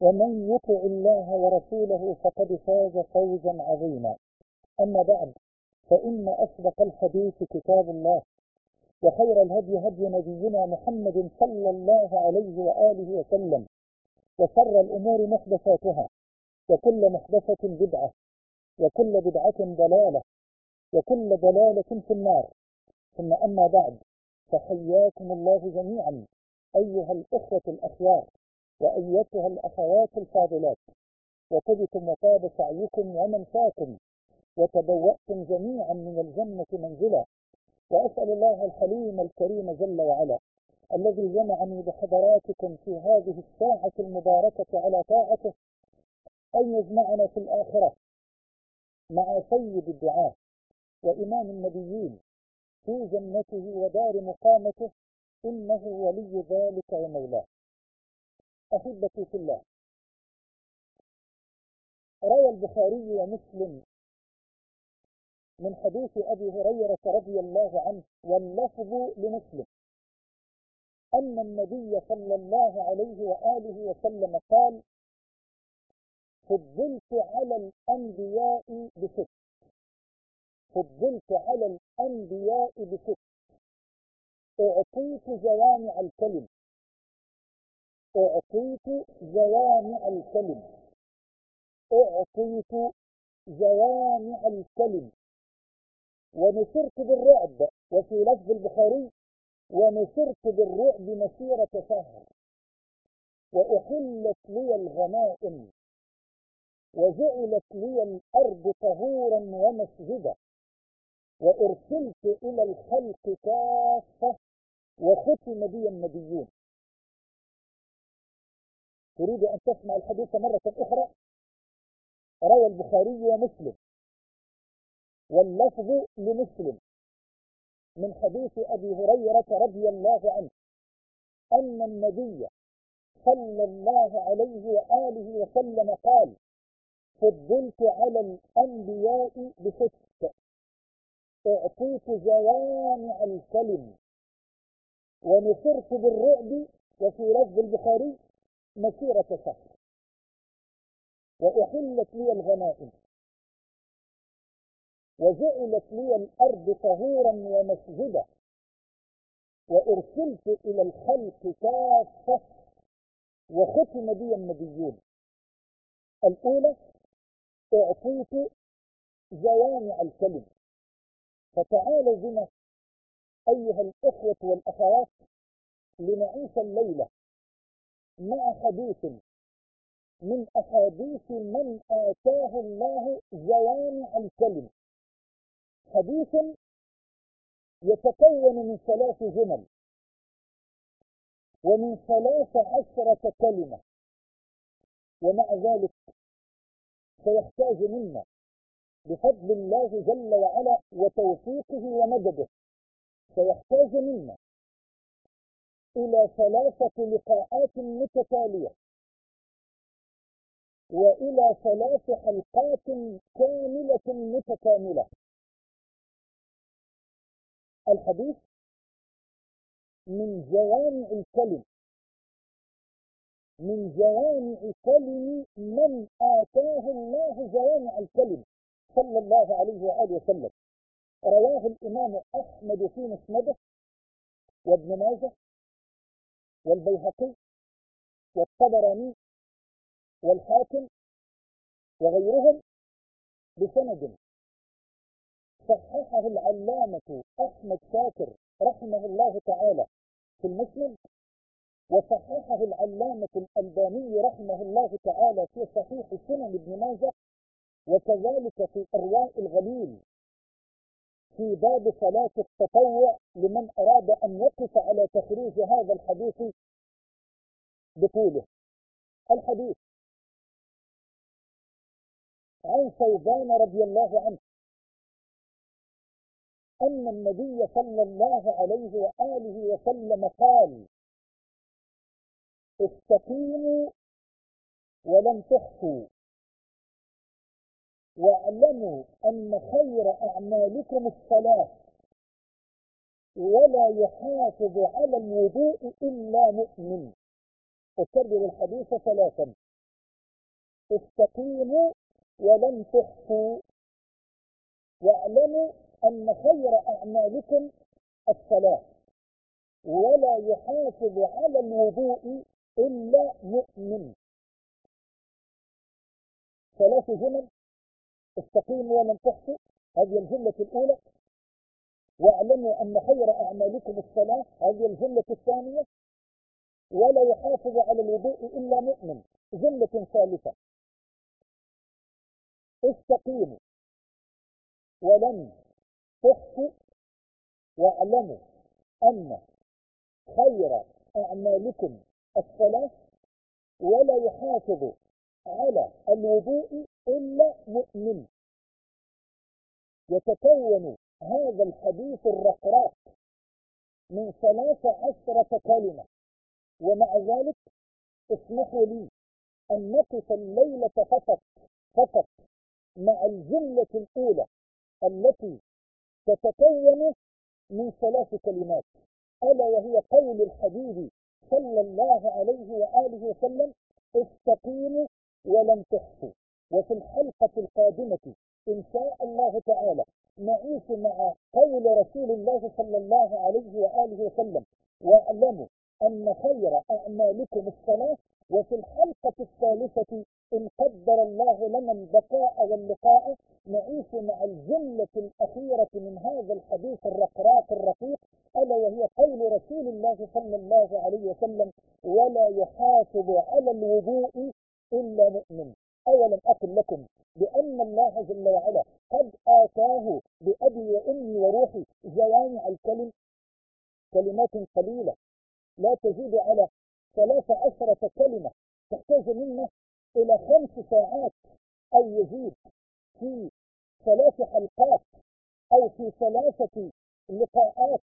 ومن يطع الله ورسوله فقد فاز فوزا عظيما. أما بعد فإن أصدق الحديث كتاب الله وخير الهدي هدي نبينا محمد صلى الله عليه وآله وسلم وشر الأمور محدثاتها وكل محدثة بدعة وكل بدعة ضلالة وكل ضلالة في النار. ثم أما بعد فحياكم الله جميعا أيها الإخوة الأخيار. وأيتها الأخوات الفاضلات. وطبتم وطاب سعيكم ومنفاكم. وتبوأتم جميعا من الجنة منزلا وأسأل الله الحليم الكريم جل وعلا الذي جمعني بحضراتكم في هذه الساعة المباركة على طاعته أن يجمعنا في الآخرة مع سيد الدعاء وإمام النبيين في جنته ودار مقامته إنه ولي ذلك ومولاه. أحبتي في الله. روى البخاري ومسلم من حديث أبي هريرة رضي الله عنه واللفظ لمسلم. أن النبي صلى الله عليه وآله وسلم قال فضلت على الأنبياء بست. فضلت على الأنبياء بست. أعطيت جوامع الكلم أعطيت جوامع الكلم. أعطيت جوامع الكلم. ونصرت بالرعب وفي لفظ البخاري ونصرت بالرعب مسيرة شهر. وأحلت لي الغنائم وجعلت لي الأرض طهورا ومسجدا وأرسلت إلى الخلق كافة. وختم بي النبيون. تريد أن تسمع الحديث مرة أخرى؟ روى البخاري ومسلم. واللفظ لمسلم. من حديث أبي هريرة رضي الله عنه. أن النبي صلى الله عليه وآله وسلم قال فضلت على الأنبياء بست. أعطيت جوامع الكلم. ونصرت بالرعب. وفي لفظ البخاري مسيرة شهر وأحلت لي الغنائم. وجعلت لي الأرض طهورا ومسجدا وأرسلت إلى الخلق كافة وختم بي النبيون. الأولى أعطيت جوامع الكلم. فتعالوا بنا أيها الإخوة والأخوات لنعيش الليلة. مع حديث. من أحاديث من آتاه الله جوامع الكلم. حديث يتكون من ثلاث جمل. ومن ثلاث عشرة كلمة. ومع ذلك سيحتاج منا بفضل الله جل وعلا وتوفيقه ومدده. سيحتاج منا إلى ثلاثة لقاءات متتالية. وإلى ثلاث حلقات كاملة متكاملة. الحديث من جوامع الكلم. من جوامع كلم من آتاه الله جوامع الكلم. صلى الله عليه وآله وسلم. رواه الإمام أحمد في مسنده. وابن ماجه. والبيهقي والطبراني والحاكم وغيرهم بسند صححه العلامة أحمد شاكر رحمه الله تعالى في المسلم وصححه العلامة الألباني رحمه الله تعالى في صحيح سنن ابن ماجه وكذلك في إرواء الغليل. في باب صلاة التطوع لمن أراد أن يقف على تخريج هذا الحديث بطوله. الحديث عن ثوبان رضي الله عنه أن النبي صلى الله عليه وآله وسلم قال استقيموا ولم تخفوا. واعلموا أن خير أعمالكم الصلاة ولا يحافظ على الوضوء إلا مؤمن. أكرر الحديث ثلاثا. استقيموا ولم تخفوا. واعلموا أن خير أعمالكم الصلاة ولا يحافظ على الوضوء إلا مؤمن. ثلاث جمل. استقيموا ولم تحصوا هذه الجملة الأولى. واعلموا أن خير أعمالكم الصلاة. هذه الجملة الثانية. ولا يحافظ على الوضوء إلا مؤمن. جملة ثالثة. استقيموا ولم تحصوا واعلموا أن خير أعمالكم الصلاة. ولا يحافظ على الوضوء إلا مؤمن. يتكون هذا الحديث الرقراق من ثلاث عشرة كلمة ومع ذلك اسمحوا لي أن نقف الليلة فقط فقط مع الجملة الأولى التي تتكون من ثلاث كلمات. ألا وهي قول الحبيب صلى الله عليه وآله وسلم استقيموا ولم تحصوا وفي الحلقة القادمة إن شاء الله تعالى نعيش مع قول رسول الله صلى الله عليه وآله وسلم واعلموا أن خير أعمالكم الصلاة وفي الحلقة الثالثة إن قدر الله لنا البقاء واللقاء نعيش مع الجملة الأخيرة من هذا الحديث الرقراق الرقيق ألا وهي قول رسول الله صلى الله عليه وسلم ولا يحافظ على الوضوء إلا مؤمن. أولم أقل لكم بأن الله جل وعلا قد آتاه بأبي وأمي وروحي جوامع الكلم كلمات قليلة. لا تزيد على ثلاث عشرة كلمة. تحتاج منا إلى خمس ساعات أو يزيد في ثلاث حلقات أو في ثلاثة لقاءات.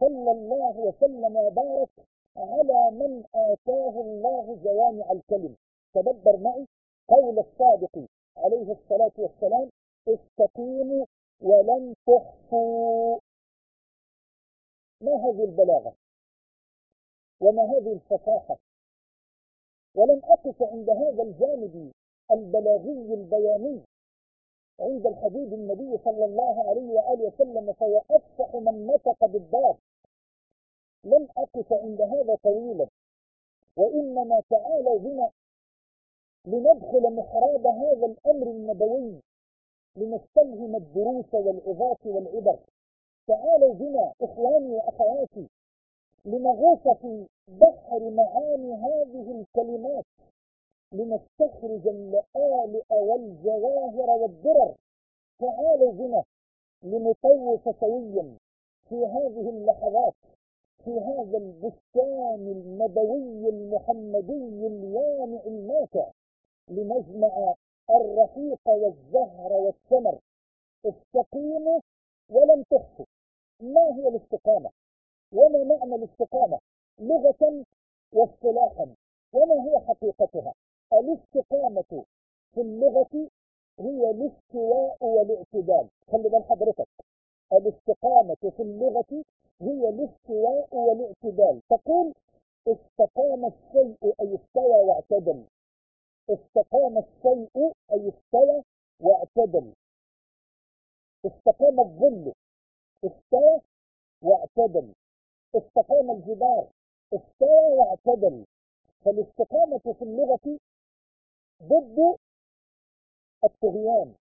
صلى الله وسلم وبارك على من آتاه الله جوامع الكلم. تدبر معي. قول الصادق عليه الصلاة والسلام استقيموا ولن تحصوا ما هذه البلاغة؟ وما هذه الفصاحة؟ ولم أقف عند هذا الجانب البلاغي البياني. عند الحبيب النبي صلى الله عليه وآله وسلم فهو أفصح من نطق بالباب لم أقف عند هذا طويلا. وإنما تعالوا بنا لندخل محراب هذا الأمر النبوي لنستلهم الدروس والعظات والعبر. تعالوا بنا إخواني وأخواتي لنغوص في بحر معاني هذه الكلمات لنستخرج اللآلئ والجواهر والدرر. تعالوا بنا لنطوف سويا في هذه اللحظات في هذا البستان النبوي المحمدي اليامع الماتع لنجمع الرفيق والزهر والثمر استقيموا ولم تخفوا. ما هي الاستقامة؟ وما معنى الاستقامة؟ لغة واصطلاحا. وما هي حقيقتها؟ الاستقامة في اللغة هي الاستواء والاعتدال. خلي بال حضرتك. الاستقامة في اللغة هي الاستواء والاعتدال. تقول استقام الشيء أي استوى واعتدل. استقام الشيء أي استوى واعتدل. استقام الظل استوى واعتدل. استقام الجدار استوى واعتدل. فالاستقامة في اللغة ضد الطغيان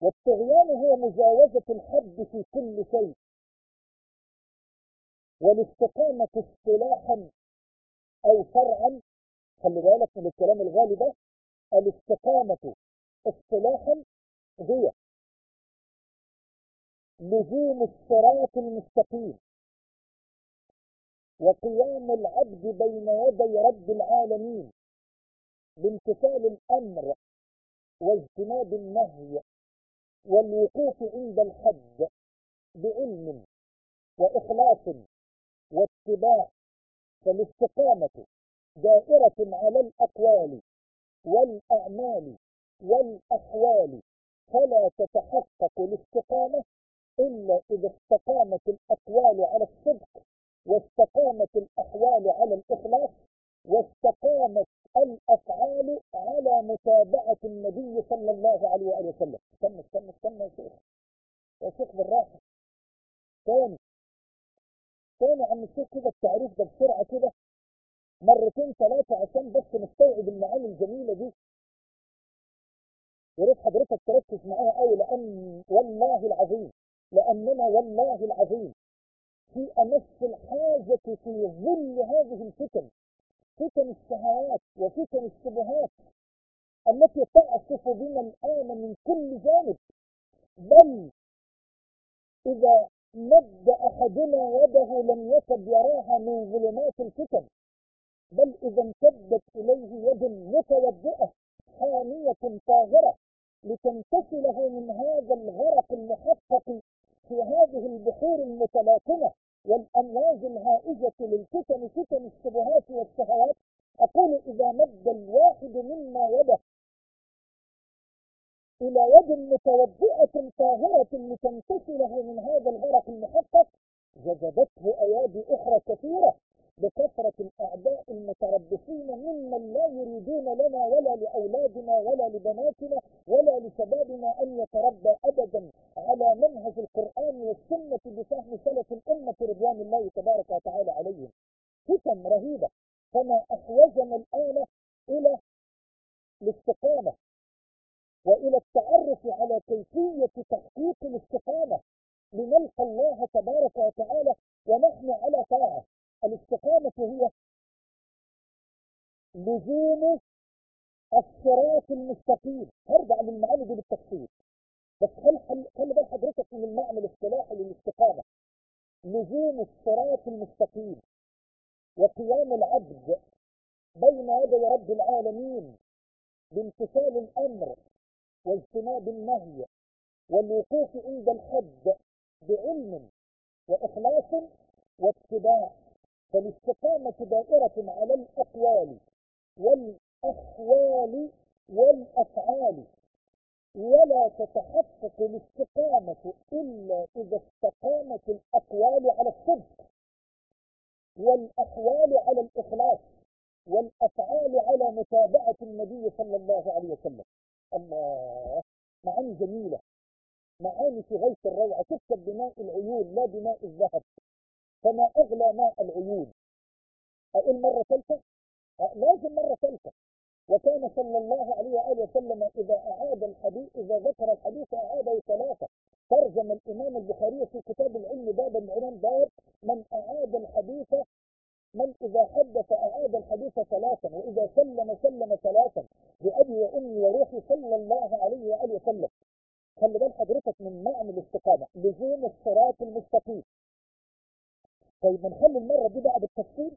والطغيان هو مجاوزة الحد في كل شيء. والاستقامة اصطلاحا أو شرعا خلي بالك من الكلام الغالي ده الاستقامة اصطلاحا هي لزوم الصراط المستقيم وقيام العبد بين يدي رب العالمين بامتثال الأمر واجتناب النهي والوقوف عند الحد بعلم وإخلاص واتباع فالاستقامة دائرة على الأقوال والأعمال والأحوال فلا تتحقق الاستقامة إلا إذا استقامت الأقوال على الصدق واستقامت الأحوال على الإخلاص واستقامت الأفعال على متابعة النبي صلى الله عليه وآله وسلم. استنى استنى استنى يا شيخ. يا شيخ بالراحة. ثاني. ثاني عم الشيخ كده التعريف ده بسرعة كده. مرتين ثلاثة عشان بس نستوعب المعاني الجميلة دي. يا ريت حضرتك تركز معايا قوي لأن والله العظيم لأننا والله العظيم في أمس الحاجة في ظل هذه الفتن فتن الشهوات وفتن الشبهات التي تعصف بنا الآن من كل جانب. بل إذا مد أحدنا يده لم يكد يراها من ظلمات الفتن بل إذا امتدت إليه يد متوضئة حامية طاهرة لتنتشله من هذا الغرق المحقق في هذه البحور المتلاطمة والأمواج الهائجة للفتن فتن الشبهات والشهوات. أقول إذا مد الواحد منا يده إلى يد متوضئة طاهرة لتنتشله من هذا الغرق المحقق جذبته أيادي أخرى كثيرة بكثرة الأعداء المتربصين ممن لا يريدون لنا ولا لأولادنا ولا لبناتنا ولا لشبابنا أن يتربى أبدا على منهج القرآن والسنة بفهم سلف الأمة رضوان الله تبارك وتعالى عليهم. فتن رهيبة. فما أحوجنا الآن إلى الاستقامة وإلى التعرف على كيفية تحقيق الاستقامة. لنلقى الله تبارك وتعالى ونحن على طاعة. الاستقامة هي لزوم الصراط المستقيم. هرجع للمعاني دي بالتفصيل. بس خلي بال حضرتك من المعنى الاصطلاحي للاستقامة. لزوم الصراط المستقيم وقيام العبد بين يدي رب العالمين بامتثال الأمر واجتناب النهي والوقوف عند الحد بعلم وإخلاص واتباع. فالاستقامة دائرة على الأقوال والأحوال والأفعال. ولا تتحقق الاستقامة إلا إذا استقامت الأقوال على الصدق والأحوال على الإخلاص والأفعال على متابعة النبي صلى الله عليه وسلم. الله معاني جميلة معاني في غاية الروعة تكتب بماء العيون لا بماء الذهب. فما أغلى ماء العيون. أقول مرة ثالثة لازم مرة ثالثة وكان صلى الله عليه وآله وسلم إذا أعاد الحديث إذا ذكر الحديث أعاده ثلاثة ترجم الإمام البخاري في كتاب العلم باب العنان باب من أعاد الحديث من إذا حدث أعاد الحديث ثلاثا وإذا سلم سلم ثلاثا بأبي وأمي وروحي صلى الله عليه وآله وسلم. خلي بال حضرتك من معنى الاستقامة لزوم الصراط المستقيم. طيب نخلي المرة دي بقى بالتفصيل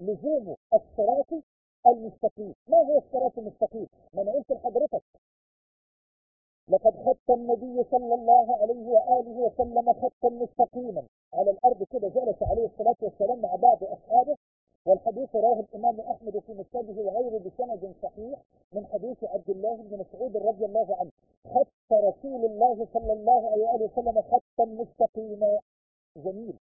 لزوم الصراط المستقيم. ما هو الصراط المستقيم؟ ما أنا قلت لحضرتك. لقد خط النبي صلى الله عليه وآله وسلم خطا مستقيما. على الأرض كده جلس عليه الصلاة والسلام مع بعض أصحابه. والحديث رواه الإمام أحمد في مسنده وغيره بسند صحيح من حديث عبد الله بن مسعود رضي الله عنه. خط رسول الله صلى الله عليه وآله وسلم خطا مستقيما. جميل.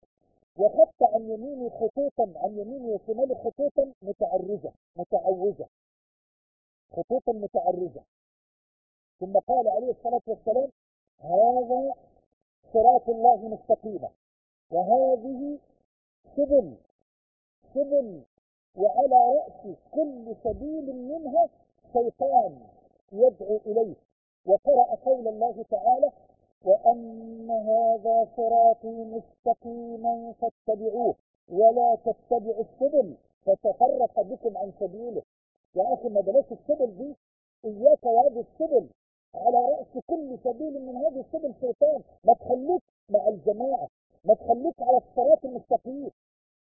وخط عن يمينه خطوطا عن يمينه وشماله خطوطا متعرجة متعوجة. خطوطا متعرجة. ثم قال عليه الصلاة والسلام هذا صراط الله مستقيما وهذه سبل سبل وعلى رأس كل سبيل منها شيطان يدعو إليه. وقرأ قول الله تعالى وأن هذا صراطي مستقيما فاتبعوه ولا تتبعوا السبل فتفرق بكم عن سبيله. يا أخي ما بلاش السبل دي إياك وهذه السبل. على رأس كل سبيل من هذه السبل شيطان ما تخليك مع الجماعة ما تخليك على الصراط المستقيم.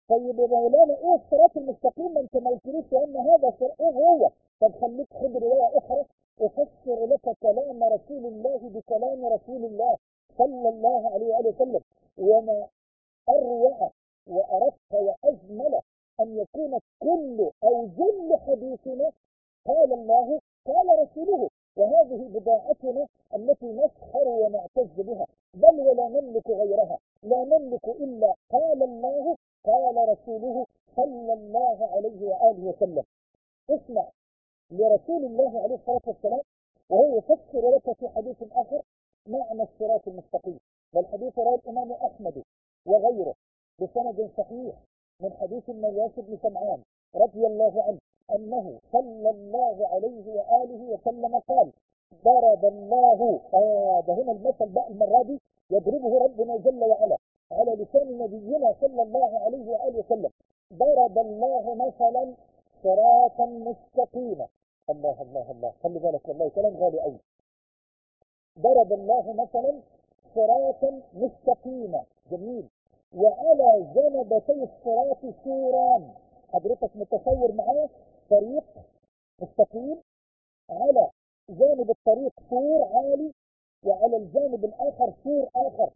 طيب يا مولانا إيه الصراط المستقيم؟ ما أنت ما قلتليش ان هذا إيه هو؟ طب خليك خد روايه أخرى. أفسر لك كلام رسول الله بكلام رسول الله صلى الله عليه وآله وسلم. وما أروع وأرق وأجمل أن يكون كل أو جل حديثنا قال الله قال رسوله. وهذه بضاعتنا التي نسخر ونعتز بها. بل ولا نملك غيرها. لا نملك إلا قال الله قال رسوله صلى الله عليه وآله وسلم. اسمع. لرسول الله عليه الصلاة والسلام وهو يفسر لك في حديث آخر معنى الصراط المستقيم. والحديث رواه الإمام أحمد وغيره بسند صحيح من حديث النواس بن سمعان رضي الله عنه أنه صلى الله عليه وآله وسلم قال ضرب الله هذا هنا المثل بقى المرة دي يضربه ربنا جل وعلا على لسان نبينا صلى الله عليه وآله وسلم. ضرب الله مثلا صراطا مستقيما. الله الله الله. خلي بالك والله كلام غالي قوي ضرب الله مثلا صراطا مستقيما. جميل. وعلى جنبتي الصراط سوران. حضرتك متصور معايا؟ طريق مستقيم على جانب الطريق سور عالي وعلى الجانب الآخر سور آخر.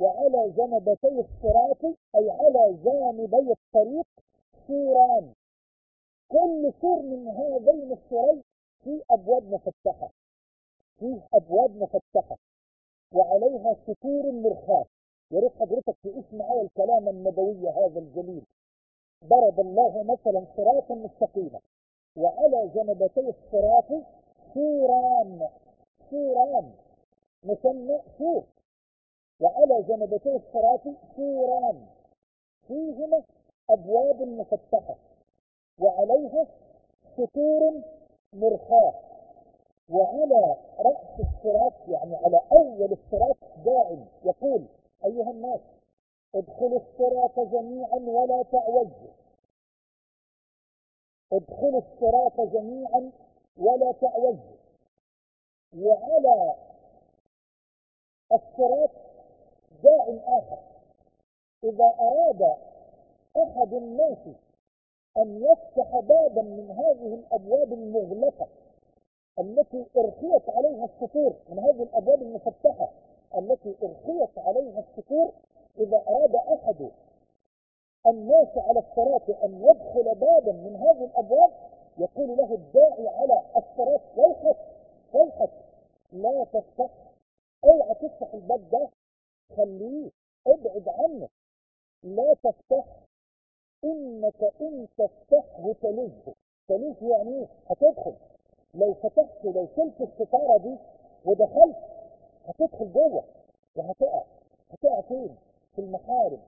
وعلى جنبتي الصراط أي على جانبي الطريق سوران. كل سور من هذين السورين في أبواب مفتحة. فيه أبواب مفتحة. وعليها ستور مرخاة يا ريت حضرتك تعيش معايا الكلام النبوي هذا الجليل. ضرب الله مثلا صراطا مستقيما. وعلى جنبتي الصراط سوران سوران مسمى سور وعلى جنبتي الصراط سوران فيهما أبواب مفتحة. وعليها ستور مرخاة. وعلى رأس الصراط يعني على أول الصراط داع يقول أيها الناس ادخلوا الصراط جميعا ولا تعوجوا. ادخلوا الصراط جميعا ولا تعوجوا. وعلى الصراط داع آخر. إذا أراد أحد الناس أن يفتح بابا من هذه الأبواب المغلقة التي أرخيت عليها السطور من هذه الأبواب المفتحة التي أرخيت عليها السطور إذا أراد أحد الناس على الصراط أن يدخل بابا من هذه الأبواب يقول له الداعي على الصراط ويحك ويحك لا تفتح اوعى تفتح الباب ده خليه ابعد عنه لا تفتح إنك إن تفتحه تلجه تلجه يعني إيه هتدخل. لو فتحت لو شلت الستارة دي ودخلت هتدخل جوه وهتقع. هتقع فين؟ في المحارم.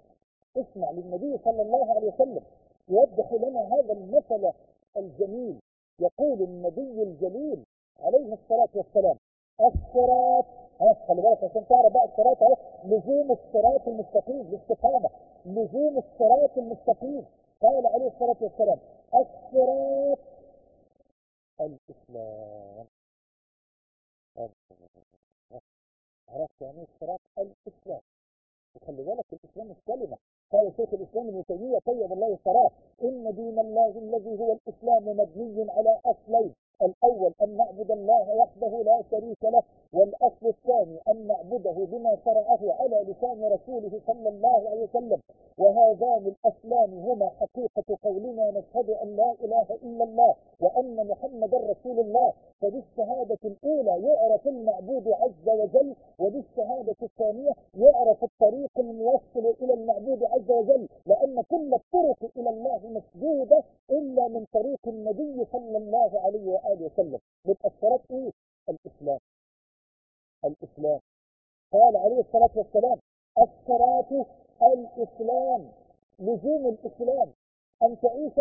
اسمع للنبي صلى الله عليه وسلم يوضح لنا هذا المثل الجميل. يقول النبي الجليل عليه الصلاة والسلام الصراط خلي بالك عشان تعرف بقى الصراط لزوم الصراط المستقيم الاستقامة لزوم الصراط المستقيم. قال عليه الصلاة والسلام الصراط الإسلام. عرفت يعني الصراط الإسلام؟ وخلي بالك الإسلام مش كلمة. قال شيخ الإسلام ابن تيمية طيب الله الصراط. إن دين الله الذي هو الإسلام مبني على أصلين. الأول أن نعبد الله وحده لا شريك له والأصل الثاني أن نعبده بما شرعه على لسان رسوله صلى الله عليه وسلم. وهذان الأصلان هما حقيقة قولنا نشهد أن لا إله إلا الله وأن محمدا رسول الله. فبالشهادة الأولى يعرف المعبود عز وجل وبالشهادة الثانية يعرف الطريق الموصل إلى المعبود عز وجل. لأن كل الطرق إلى الله مسدودة إلا من طريق النبي صلى الله عليه وآله وسلم يبقى الصراط إيه؟ الإسلام. الإسلام. قال عليه الصلاة والسلام الصراط الإسلام لزوم الإسلام. أن تعيش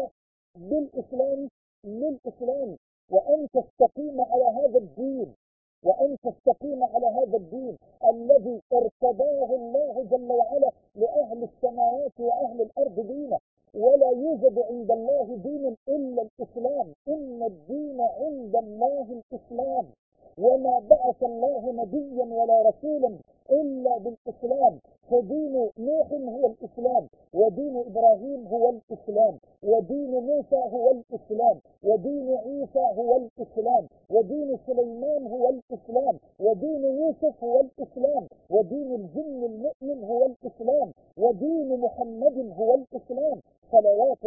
بالإسلام للإسلام. وأن تستقيم على هذا الدين. وأن تستقيم على هذا الدين الذي ارتضاه الله جل وعلا لأهل السماوات وأهل الأرض دينا. ولا يوجد عند الله دين إلا الإسلام. إن الدين عند الله الإسلام. وما بعث الله نبيا ولا رسولا إلا بالإسلام. فدين نوح هو الإسلام. ودين إبراهيم هو الإسلام. ودين موسى هو الإسلام. ودين عيسى هو الإسلام. ودين سليمان هو الإسلام. ودين يوسف هو الإسلام. ودين الجن المؤمن هو الإسلام. ودين محمد هو الإسلام.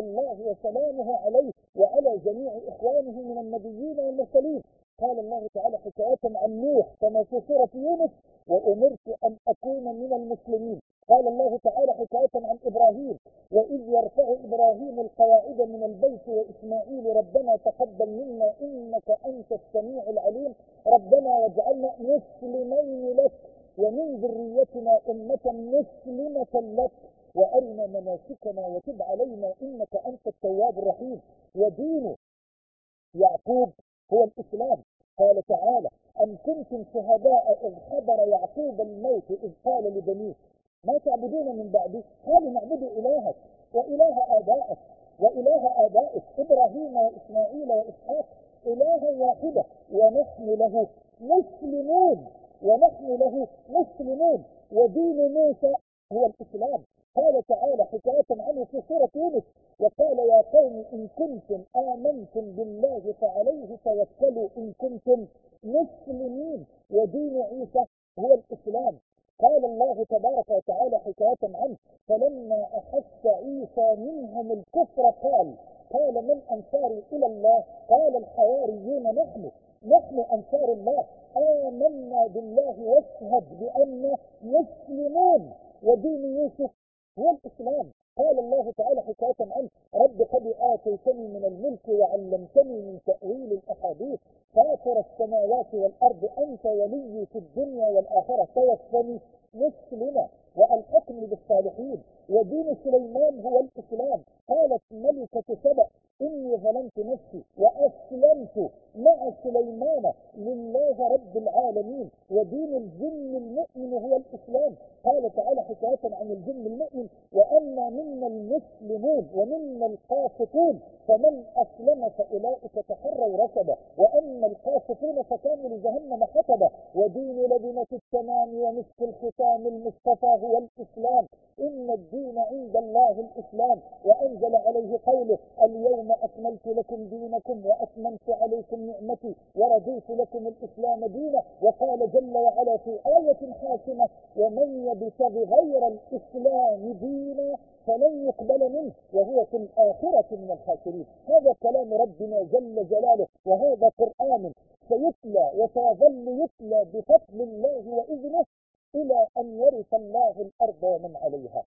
الله وسلامه عليه وعلى جميع إخوانه من النبيين والمرسلين. قال الله تعالى حكاية عن نوح كما في سورة يونس وأمرت أن أكون من المسلمين. قال الله تعالى حكاية عن إبراهيم وإذ يرفع إبراهيم القواعد من البيت وإسماعيل ربنا تقبل منا إنك أنت السميع العليم. ربنا واجعلنا مسلمين لك ومن ذريتنا أمة مسلمة لك. وأرنا مناسكنا وتب علينا إنك أنت التواب الرحيم ودين يعقوب هو الإسلام. قال تعالى أم كنتم شهداء إذ حضر يعقوب الموت إذ قال لبنيه ما تعبدون من بعدي؟ قالوا نعبد إلهك وإله آبائك وإله آبائك إبراهيم وإسماعيل وإسحاق إلها واحدة ونحن له مسلمون ونحن له مسلمون ودين موسى هو الإسلام. قال تعالى حكاية عنه في سورة يونس وقال يا قوم إن كنتم آمنتم بالله فعليه توكلوا إن كنتم مسلمين ودين عيسى هو الإسلام. قال الله تبارك وتعالى حكاية عنه فلما أحس عيسى منهم الكفر قال قال من أنصاري إلى الله؟ قال الحواريون نحن نحن أنصار الله. آمنا بالله واشهد بأن مسلمون ودين يوسف هو الإسلام. قال الله تعالى حكاية عنه رب قد آتيتني من الملك وعلمتني من تأويل الأحاديث. فاطر السماوات والأرض أنت ولي في الدنيا والآخرة توفني مسلما. وألحقني بالصالحين. ودين سليمان هو الإسلام. قالت ملكة سبأ إني ظلمت نفسي وأسلمت مع سليمان. لله رب العالمين. ودين الجن المؤمن هو الإسلام. قال تعالى حكاية عن الجن المؤمن وأما منا المسلمون ومنا القاسطون فمن أسلم فأولئك تحروا رشدا وأما القاسطون فكانوا لجهنم حطبا ودين لبنة التمام ومسك الختام المصطفى هو الإسلام. إن الدين عند الله الإسلام وأنزل عليه قوله اليوم أكملت لكم دينكم وأتممت عليكم نعمتي ورضيت لكم الإسلام دينا. وقال جل وعلا في آية حاسمة ومن يبتغ غير الإسلام دينا فلن يقبل منه وهو في الآخرة من الخاسرين. هذا كلام ربنا جل جلاله وهذا قرآن سيتلى وسيظل يتلى بفضل الله وإذنه. إلى أن يرث الله الأرض ومن عليها.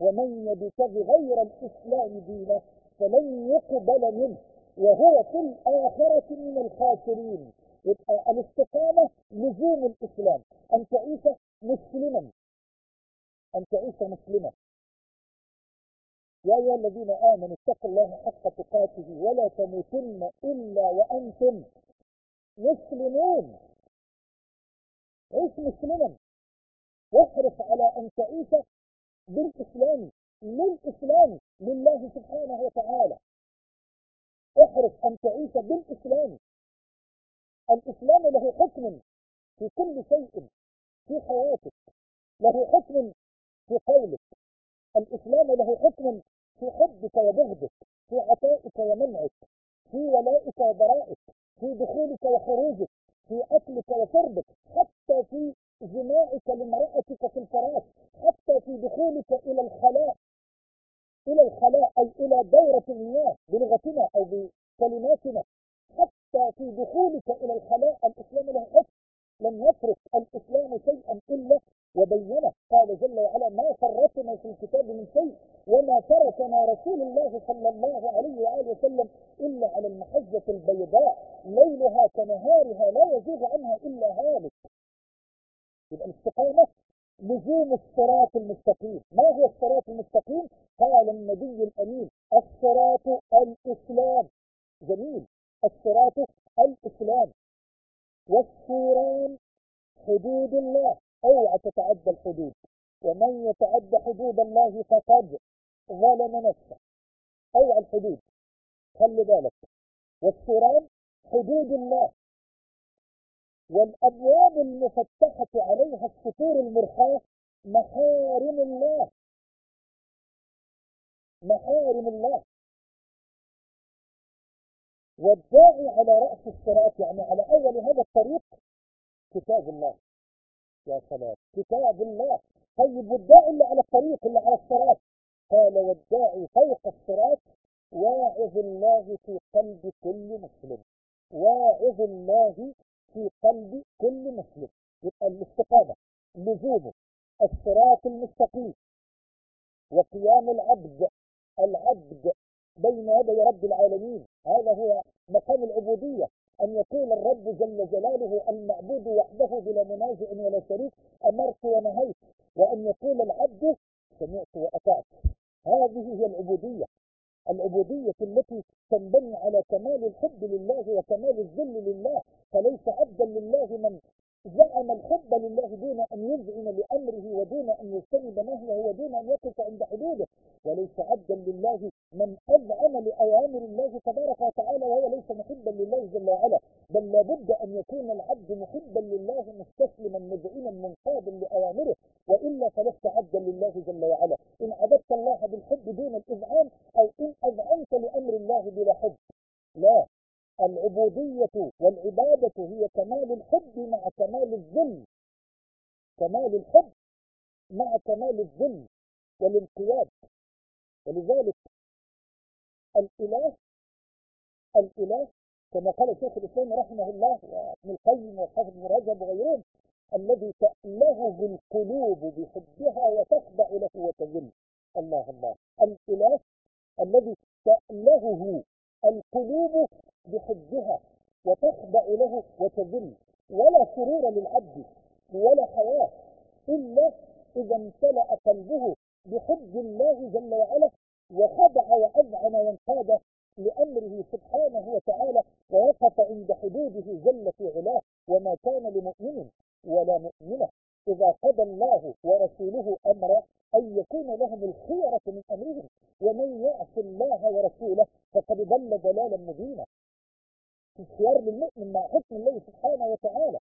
ومن يبتغ غير الإسلام دينا فلن يقبل منه. وهو في الآخرة من الخاسرين. يبقى الاستقامة لزوم الإسلام. أن تعيش مسلما. أن تعيش مسلما. يا أيها الذين آمنوا اتقوا الله حق تقاته ولا تموتن إلا وأنتم مسلمون. عيش مسلما. واحرص على أن تعيش بالإسلام للإسلام لله سبحانه وتعالى. احرص أن تعيش بالإسلام. الإسلام له حكم في كل شيء في حياتك. له حكم في قولك. الإسلام له حكم في حبك وبغضك في عطائك ومنعك في ولائك وبرائك في دخولك وخروجك. في أكلك وشربك حتى في جماعك لامرأتك في الفراش حتى في دخولك إلى الخلاء. إلى الخلاء أي إلى دورة المياه بلغتنا أو بكلماتنا حتى في دخولك إلى الخلاء. الإسلام له حكم لم يترك الإسلام شيئا إلا وبينه. قال جل وعلا ما فرطنا في الكتاب من شيء وما تركنا رسول الله صلى الله عليه وآله وسلم إلا على المحجة البيضاء. ليلها كنهارها لا يزيغ عنها إلا هالك. يبقى الاستقامة لزوم الصراط المستقيم. ما هو الصراط المستقيم؟ قال النبي الأمين الصراط الإسلام. جميل. الصراط الإسلام. والسوران حدود الله. أوعى تتعدى الحدود. ومن يتعدى حدود الله فقد ظلم نفسه. أوعى الحدود. خلي بالك. والسوران حدود الله. والأبواب المفتحة عليها السطور المرخاة محارم الله. محارم الله. والداعي على رأس الصراط يعني على أول هذا الطريق كتاب الله. يا سلام. كتاب الله طيب والداعي اللي على الطريق اللي على الصراط. قال والداعي فوق الصراط واعظ الله في قلب كل مسلم. واعظ الله في قلب كل مسلم. يبقى الاستقامة لزومه الصراط المستقيم. وقيام العبد العبد بين يدي رب العالمين. هذا هو مقام العبودية. أن يكون الرب جل جلاله المعبود وحده بلا منازع ولا شريك أمرت ونهيت. وأن يقول العبد سمعت وأطعت. هذه هي العبودية. العبودية التي تنبني على كمال الحب لله وكمال الذل لله. فليس عبدا لله من زعم الحب لله دون أن يذعن لأمره ودون أن يجتنب نهيه ودون أن يقف عند حدوده. وليس عبدا لله من أذعن لأوامر الله تبارك وتعالى وهو ليس محبا لله جل وعلا بل لابد أن يكون العبد محبا لله مستسلما مذعنا منقادا لأوامره وإلا فلست عبدا لله جل وعلا. إن عبدت الله بالحب دون الإذعان أو إن أذعنت لأمر الله بلا حب. لا العبودية والعبادة هي كمال الحب مع كمال الذل كمال الحب مع كمال الذل والانقياد. ولذلك الإله الإله كما قال شيخ الإسلام رحمه الله وابن القيم والحافظ بن رجب وغيرهم الذي تألهه القلوب بحبها وتخضع له وتذل. الله الله الإله الذي تألهه القلوب بحبها وتخضع له وتذل. ولا سرور للعبد ولا حياة إلا إذا امتلأ قلبه بحب الله جل وعلا وخضع وأذعن وانقاد لأمره سبحانه وتعالى ووقف عند حدوده جل في علاه وما كان لمؤمن ولا مؤمنة. إذا قضى الله ورسوله أمرا أن يكون لهم الخيرة من أمرهم ومن يعص الله ورسوله فقد ضل ضلالا مبينا. الخيار للمؤمن مع حكم الله سبحانه وتعالى.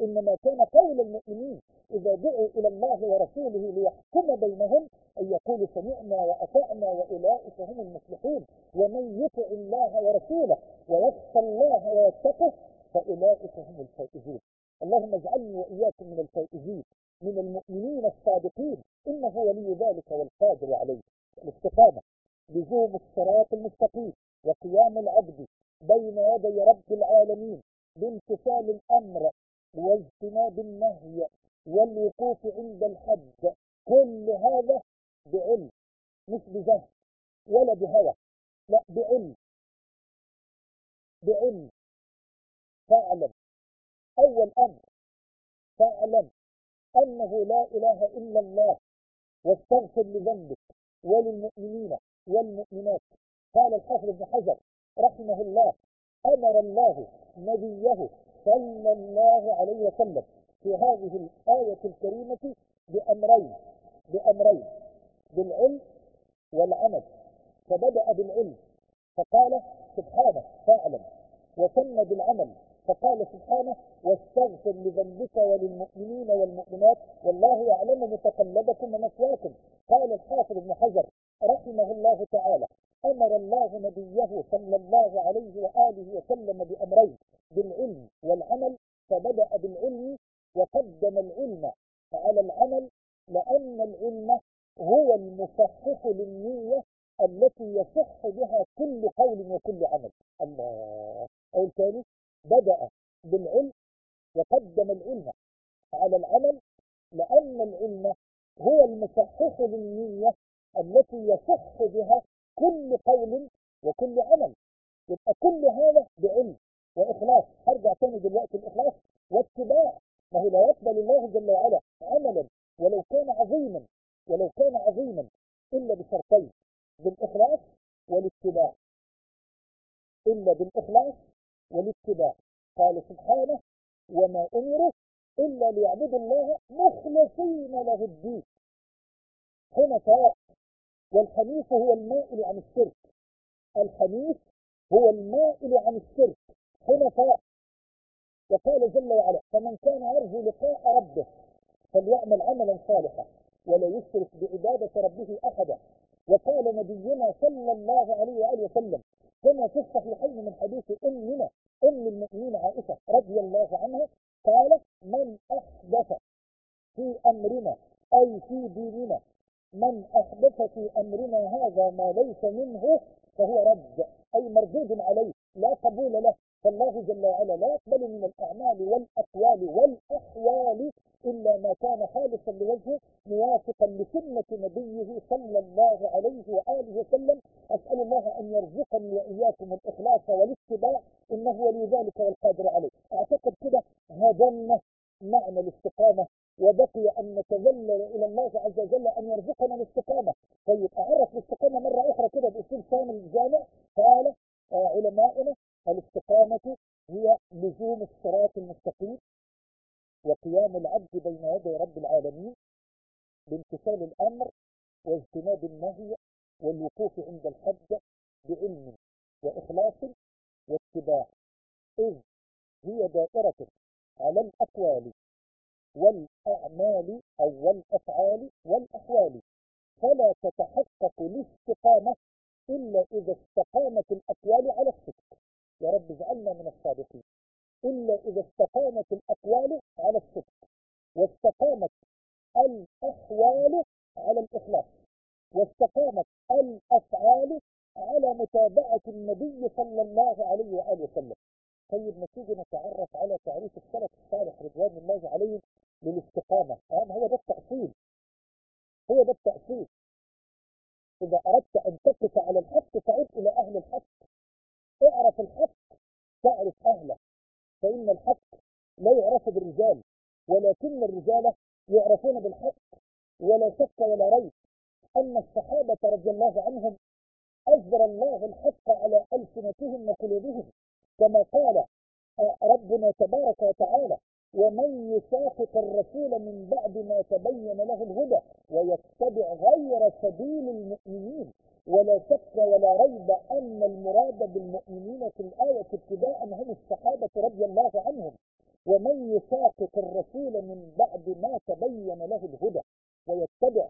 إنما كان قول المؤمنين إذا دعوا إلى الله ورسوله ليحكم بينهم أن يقولوا سمعنا وأطعنا وأولئك هم المفلحون ومن يطع الله ورسوله ويخشى الله ويتقه فأولئك هم الفائزون. اللهم اجعلني وإياكم من الفائزين من المؤمنين الصادقين. إنه ولي ذلك والقادر عليه. الاستقامة لزوم الصراط المستقيم وقيام العبد بين يدي رب العالمين بامتثال الأمر واجتناب النهي والوقوف عند الحد. كل هذا مش بجهل ولا بهوى لا بعلم. بعلم. فاعلم. أول أمر فاعلم أنه لا إله إلا الله واستغفر لذنبك وللمؤمنين والمؤمنات. قال الحافظ ابن حجر رحمه الله أمر الله نبيه صلى الله عليه وسلم في هذه الآية الكريمة بأمرين بأمرين بالعلم والعمل. فبدأ بالعلم فقال سبحانه فاعلم. وثم بالعمل فقال سبحانه واستغفر لذنبك وللمؤمنين والمؤمنات والله يعلم متقلبكم ومثواكم. قال الحافظ ابن حجر رحمه الله تعالى أمر الله نبيه صلى الله عليه وآله وسلم بأمرين بالعلم والعمل. فبدأ بالعلم وقدم العلم. على العمل لأن العلم هو المصحح للنية التي يصح بها كل قول وكل عمل. الله. أو الثاني بدأ بالعلم وقدم العلم على العمل لأن العلم هو المصحح للنية التي يصح بها كل قول وكل عمل. يبقى كل هذا بعلم وإخلاص. هرجع تاني دلوقتي الإخلاص واتباع ما هو لا يقبل الله جل وعلا عملا ولو كان عظيما. ولو كان عظيما إلا بشرطين بالإخلاص والاتباع. إلا بالإخلاص والاتباع. قال سبحانه وما أمروا إلا ليعبدوا الله مخلصين له الدين. حنفاء والحنيف هو المائل عن الشرك. الحنيف هو المائل عن الشرك. حنفاء وقال جل وعلا فمن كان يرجو لقاء ربه فليعمل عملا صالحا. ولا يشرك بعبادة ربه أحدا. وقال نبينا صلى الله عليه وآله وسلم كما في الصحيحين من حديث أمنا أم المؤمنين عائشة رضي الله عنها قال من أحدث في أمرنا أي في ديننا من أحدث في أمرنا هذا ما ليس منه فهو رد أي مردود عليه لا قبول له فالله جل وعلا لا يقبل من الأعمال والأقوال والأحوال إلا ما كان خالصا لوجهه نبيه صلى الله عليه وآله وسلم أسأل الله أن يرزقني وإياكم الإخلاص والاتباع إنه ولي ذلك والقادر عليه. أعتقد كده هدمنا معنى الاستقامة وبقي أن نتذلل إلى الله عز وجل أن يرزقنا الاستقامة. طيب أعرف الاستقامة مرة أخرى كده بأسلوب شامل جامع قال علماؤنا الاستقامة هي لزوم الصراط المستقيم وقيام العبد بين يدي رب العالمين بامتثال الأمر واجتناب النهي والوقوف عند الحد بعلم وإخلاص واتباع. إذ هي دائرة على الأقوال والأعمال أو والأفعال والأحوال. فلا تتحقق الاستقامة إلا إذا استقامت الأقوال على الصدق. يا رب اجعلنا من الصادقين. إلا إذا استقامت الأقوال على الصدق واستقامت الأحوال على الإخلاص. واستقامت الأفعال على متابعة النبي صلى الله عليه وآله وسلم. طيب نتيجة نتعرف على تعريف السلف الصالح رضوان الله عليهم للاستقامة؟ أهم هو ده التأصيل. هو ده التأصيل. إذا أردت أن تقف على الحق فعد إلى أهل الحق. اعرف الحق تعرف أهله. فإن الحق لا يعرف بالرجال ولكن الرجال يعرفون بالحق ولا شك ولا ريب. أن الصحابة رضي الله عنهم أجبر الله الحق على ألسنتهم وقلوبهم كما قال ربنا تبارك وتعالى ومن يشاقق الرسول من بعد ما تبين له الهدى ويتبع غير سبيل المؤمنين ولا شك ولا ريب أن المراد بالمؤمنين في الآية ابتداء هم الصحابة رضي الله عنهم ومن يشاقق الرسول من بعد ما تبين له الهدى ويتبع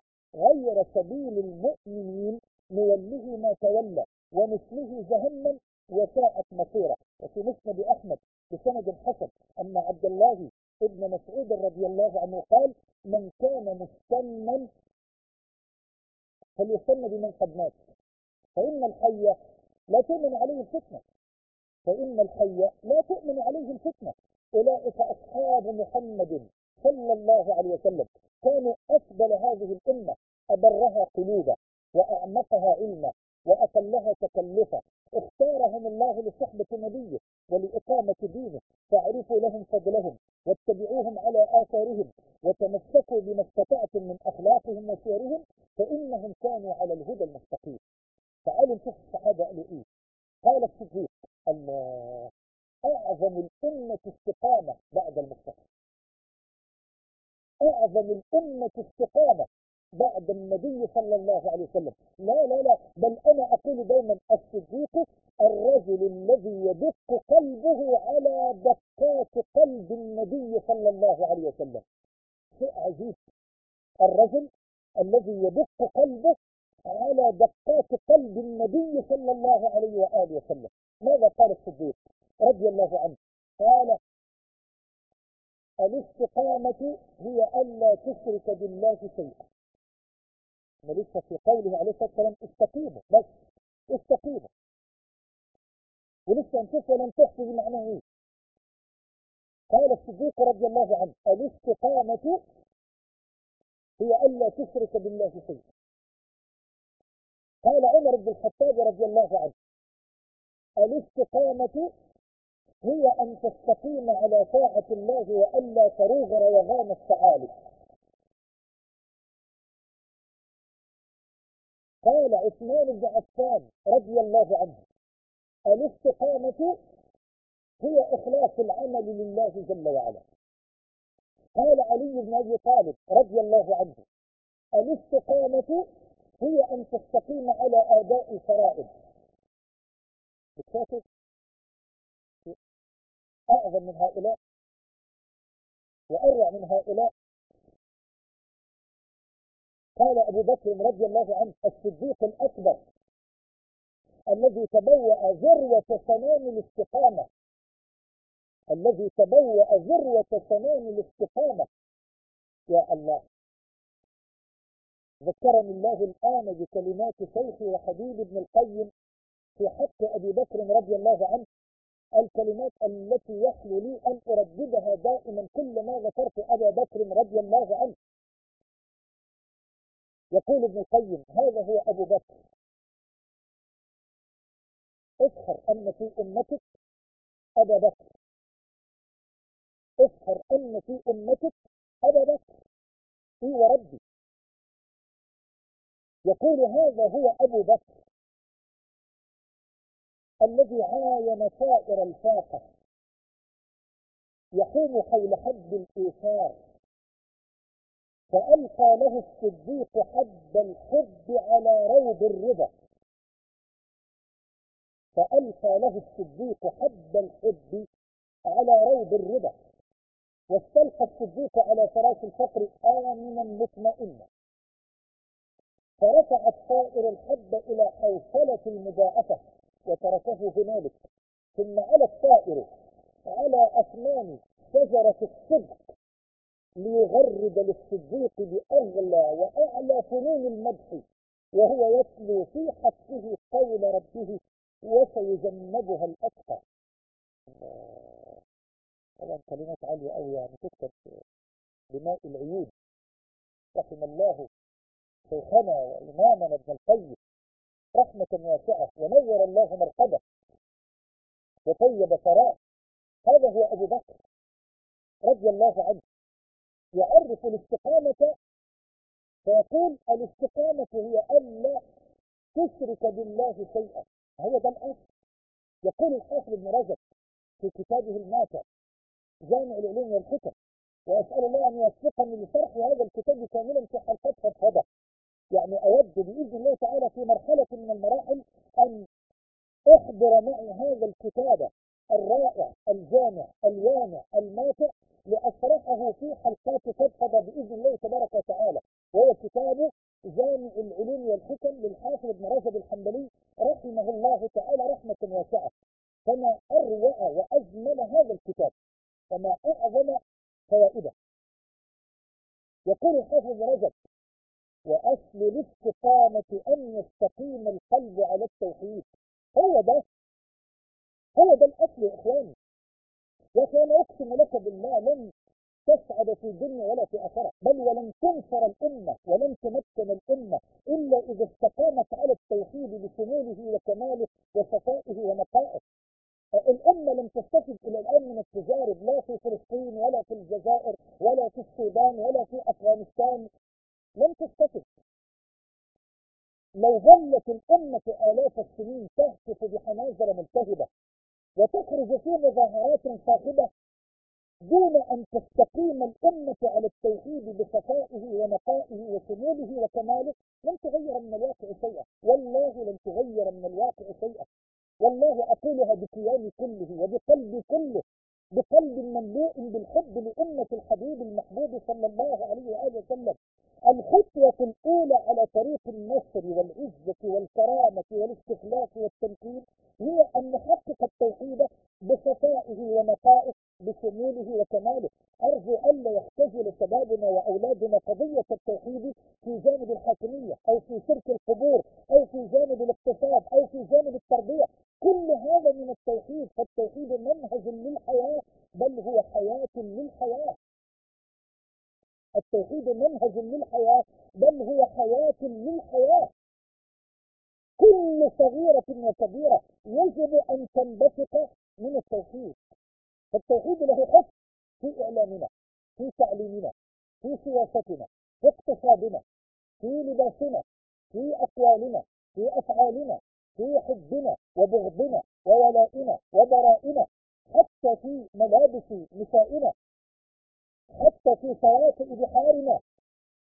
غير سبيل المؤمنين نوله ما تولى ونسله جهنم وساءت مصيره. وفي مسند أحمد بسند حسن أن عبد الله ابن مسعود رضي الله عنه قال من كان مستنا فليستن بمن قد مات. فإن الحي لا تؤمن عليه الفتنة. فإن الحي لا تؤمن عليه الفتنة. أولئك أصحاب محمد صلى الله عليه وسلم. كانوا أفضل هذه الأمة. أبرها قلوبا وأعمقها علما وأقلها تكلفا اختارهم الله لصحبة نبيه ولإقامة دينه فاعرفوا لهم فضلهم واتبعوهم على آثارهم وتمسكوا بما استطعتم من أخلاقهم وسيرهم فإنهم كانوا على الهدى المستقيم. تعالوا نشوف الصحابة قالوا إيه؟ قال الصديق الله أعظم الأمة استقامة بعد المصطفى. أعظم الأمة استقامة بعد النبي صلى الله عليه وسلم. لا لا لا. بل أنا أقول دائما الصديق الرجل الذي يدق قلبه على دقات قلب النبي صلى الله عليه وسلم. شيء عجيب الرجل الذي يدق قلبه على دقات قلب النبي صلى الله عليه وآله وسلم. ماذا قال الصديق؟ رضي الله عنه. قال الاستقامة هي ألا تشرك بالله شيئا. لسه في قوله عليه الصلاة والسلام استقيموا بس استقيموا. ولسه نشوف ولم تحفظ معناه. إيه قال الصديق رضي الله عنه الاستقامة هي ألا تشرك بالله شيئا. قال عمر بن الخطاب رضي الله عنه الاستقامة هي أن تستقيم على طاعة الله وألا تروغ روغان الثعالب قال عثمان بن عفان رضي الله عنه الاستقامة هي إخلاص العمل لله جل وعلا. قال علي بن أبي طالب رضي الله عنه الاستقامة هي أن تستقيم على أداء الفرائض. أعظم من هؤلاء وأروع من هؤلاء قال أبو بكر رضي الله عنه الصديق الأكبر الذي تبوأ ذروة سنام الاستقامة. الذي تبوأ ذروة سنام الاستقامة. يا الله. ذكرني الله الآن بكلمات شيخي وحبيب ابن القيم في حق أبي بكر رضي الله عنه. الكلمات التي يحلو لي أن أرددها دائما كلما ذكرت أبا بكر رضي الله عنه. يقول ابن القيم هذا هو أبو بكر. افخر أن في أمتك أبا بكر. افخر أن في أمتك أبا بكر. إي وربي. يقول هذا هو أبو بكر. الذي عاين سائر الفاقة. يحوم حول حد الإيثار. فألقى له الصديق حد الحب على روض الرضا فألقى له الصديق حد الحب على روض الرضا واستلقى الصديق على فراش الفقر آمنا مطمئنا. فرفع الطائر الحب إلى حوصلة المضاعفة وتركه هنالك. ثم على الطائر على أسنان شجرة الصدق. ليغرد للصديق بأغلى وأعلى فنون المدح وهو يتلو في حقه قول ربه وسيجنبها الأتقى. طبعا كلمات عالية قوي يعني تكتب بماء العيون. رحم الله شيخنا وإمامنا ابن القيم رحمة واسعة ونور الله مرقبة. وطيب ثراه هذا هو أبو بكر رضي الله عنه. يعرف الاستقامة. فيقول الاستقامة هي ألا تشرك بالله شيئا. هو ده الأصل. يقول الحافظ ابن رجب في كتابه الماتع جامع العلوم والحكم وأسأل الله أن يوفقني لشرح هذا الكتاب كاملا في حلقات فضفضة يعني أود بإذن الله تعالى في مرحلة من المراحل أن أحضر معي هذا الكتاب الرائع الجامع الوامع الماتع لأشرحه في حلقات فضفضة بإذن الله تبارك وتعالى وهو كتاب جامع العلوم والحكم للحافظ ابن رجب الحنبلي رحمه الله تعالى رحمة واسعة. فما أروع وأجمل هذا الكتاب وما أعظم فوائده. يقول الحافظ ابن رجب وأصل الاستقامة أن يستقيم القلب على التوحيد. هو ده هو ده الأصل يا إخواني. يا أخي أنا أقسم لك بالله لن تسعد في الدنيا ولا في آخرة بل ولن تنصر الأمة ولن تمكن الأمة إلا إذا استقامت على التوحيد بشموله وكماله وصفائه ونقائه الأمة لم تستفد إلى الآن من التجارب لا في فلسطين ولا في الجزائر ولا في السودان ولا في أفغانستان. لم تستفد. لو ظلت الأمة آلاف السنين تهتف بحناجر ملتهبة وتخرج في مظاهرات صاخبة دون أن تستقيم الأمة على التوحيد بصفائه ونقائه وشموله وكماله لن تغير من الواقع شيئا. والله لن تغير من الواقع شيئا. والله أقولها بكياني كله وبقلبي كله بقلب مملوء بالحب لأمة الحبيب المحبوب صلى الله عليه وآله وسلم. الخطوة الأولى على طريق النصر والعزة والكرامة والاستخلاف والتمكين هي أن نحقق التوحيد بصفائه ونقائه بشموله وكماله. أرجو ألا يختزل شبابنا وأولادنا قضية التوحيد في جانب الحاكمية أو في شرك القبور أو في جانب الاقتصاد أو في جانب التربية. كل هذا من التوحيد فالتوحيد منهج للحياة بل هو حياة للحياة. التوحيد منهج للحياة بل هو حياة للحياة. كل صغيرة وكبيرة يجب أن تنبثق من التوحيد. فالتوحيد له حكم في إعلامنا في تعليمنا في سياستنا في اقتصادنا في لباسنا في أقوالنا في أفعالنا في حبنا وبغضنا وولائنا وبرائنا حتى في ملابس نسائنا حتى في شواطئ بحارنا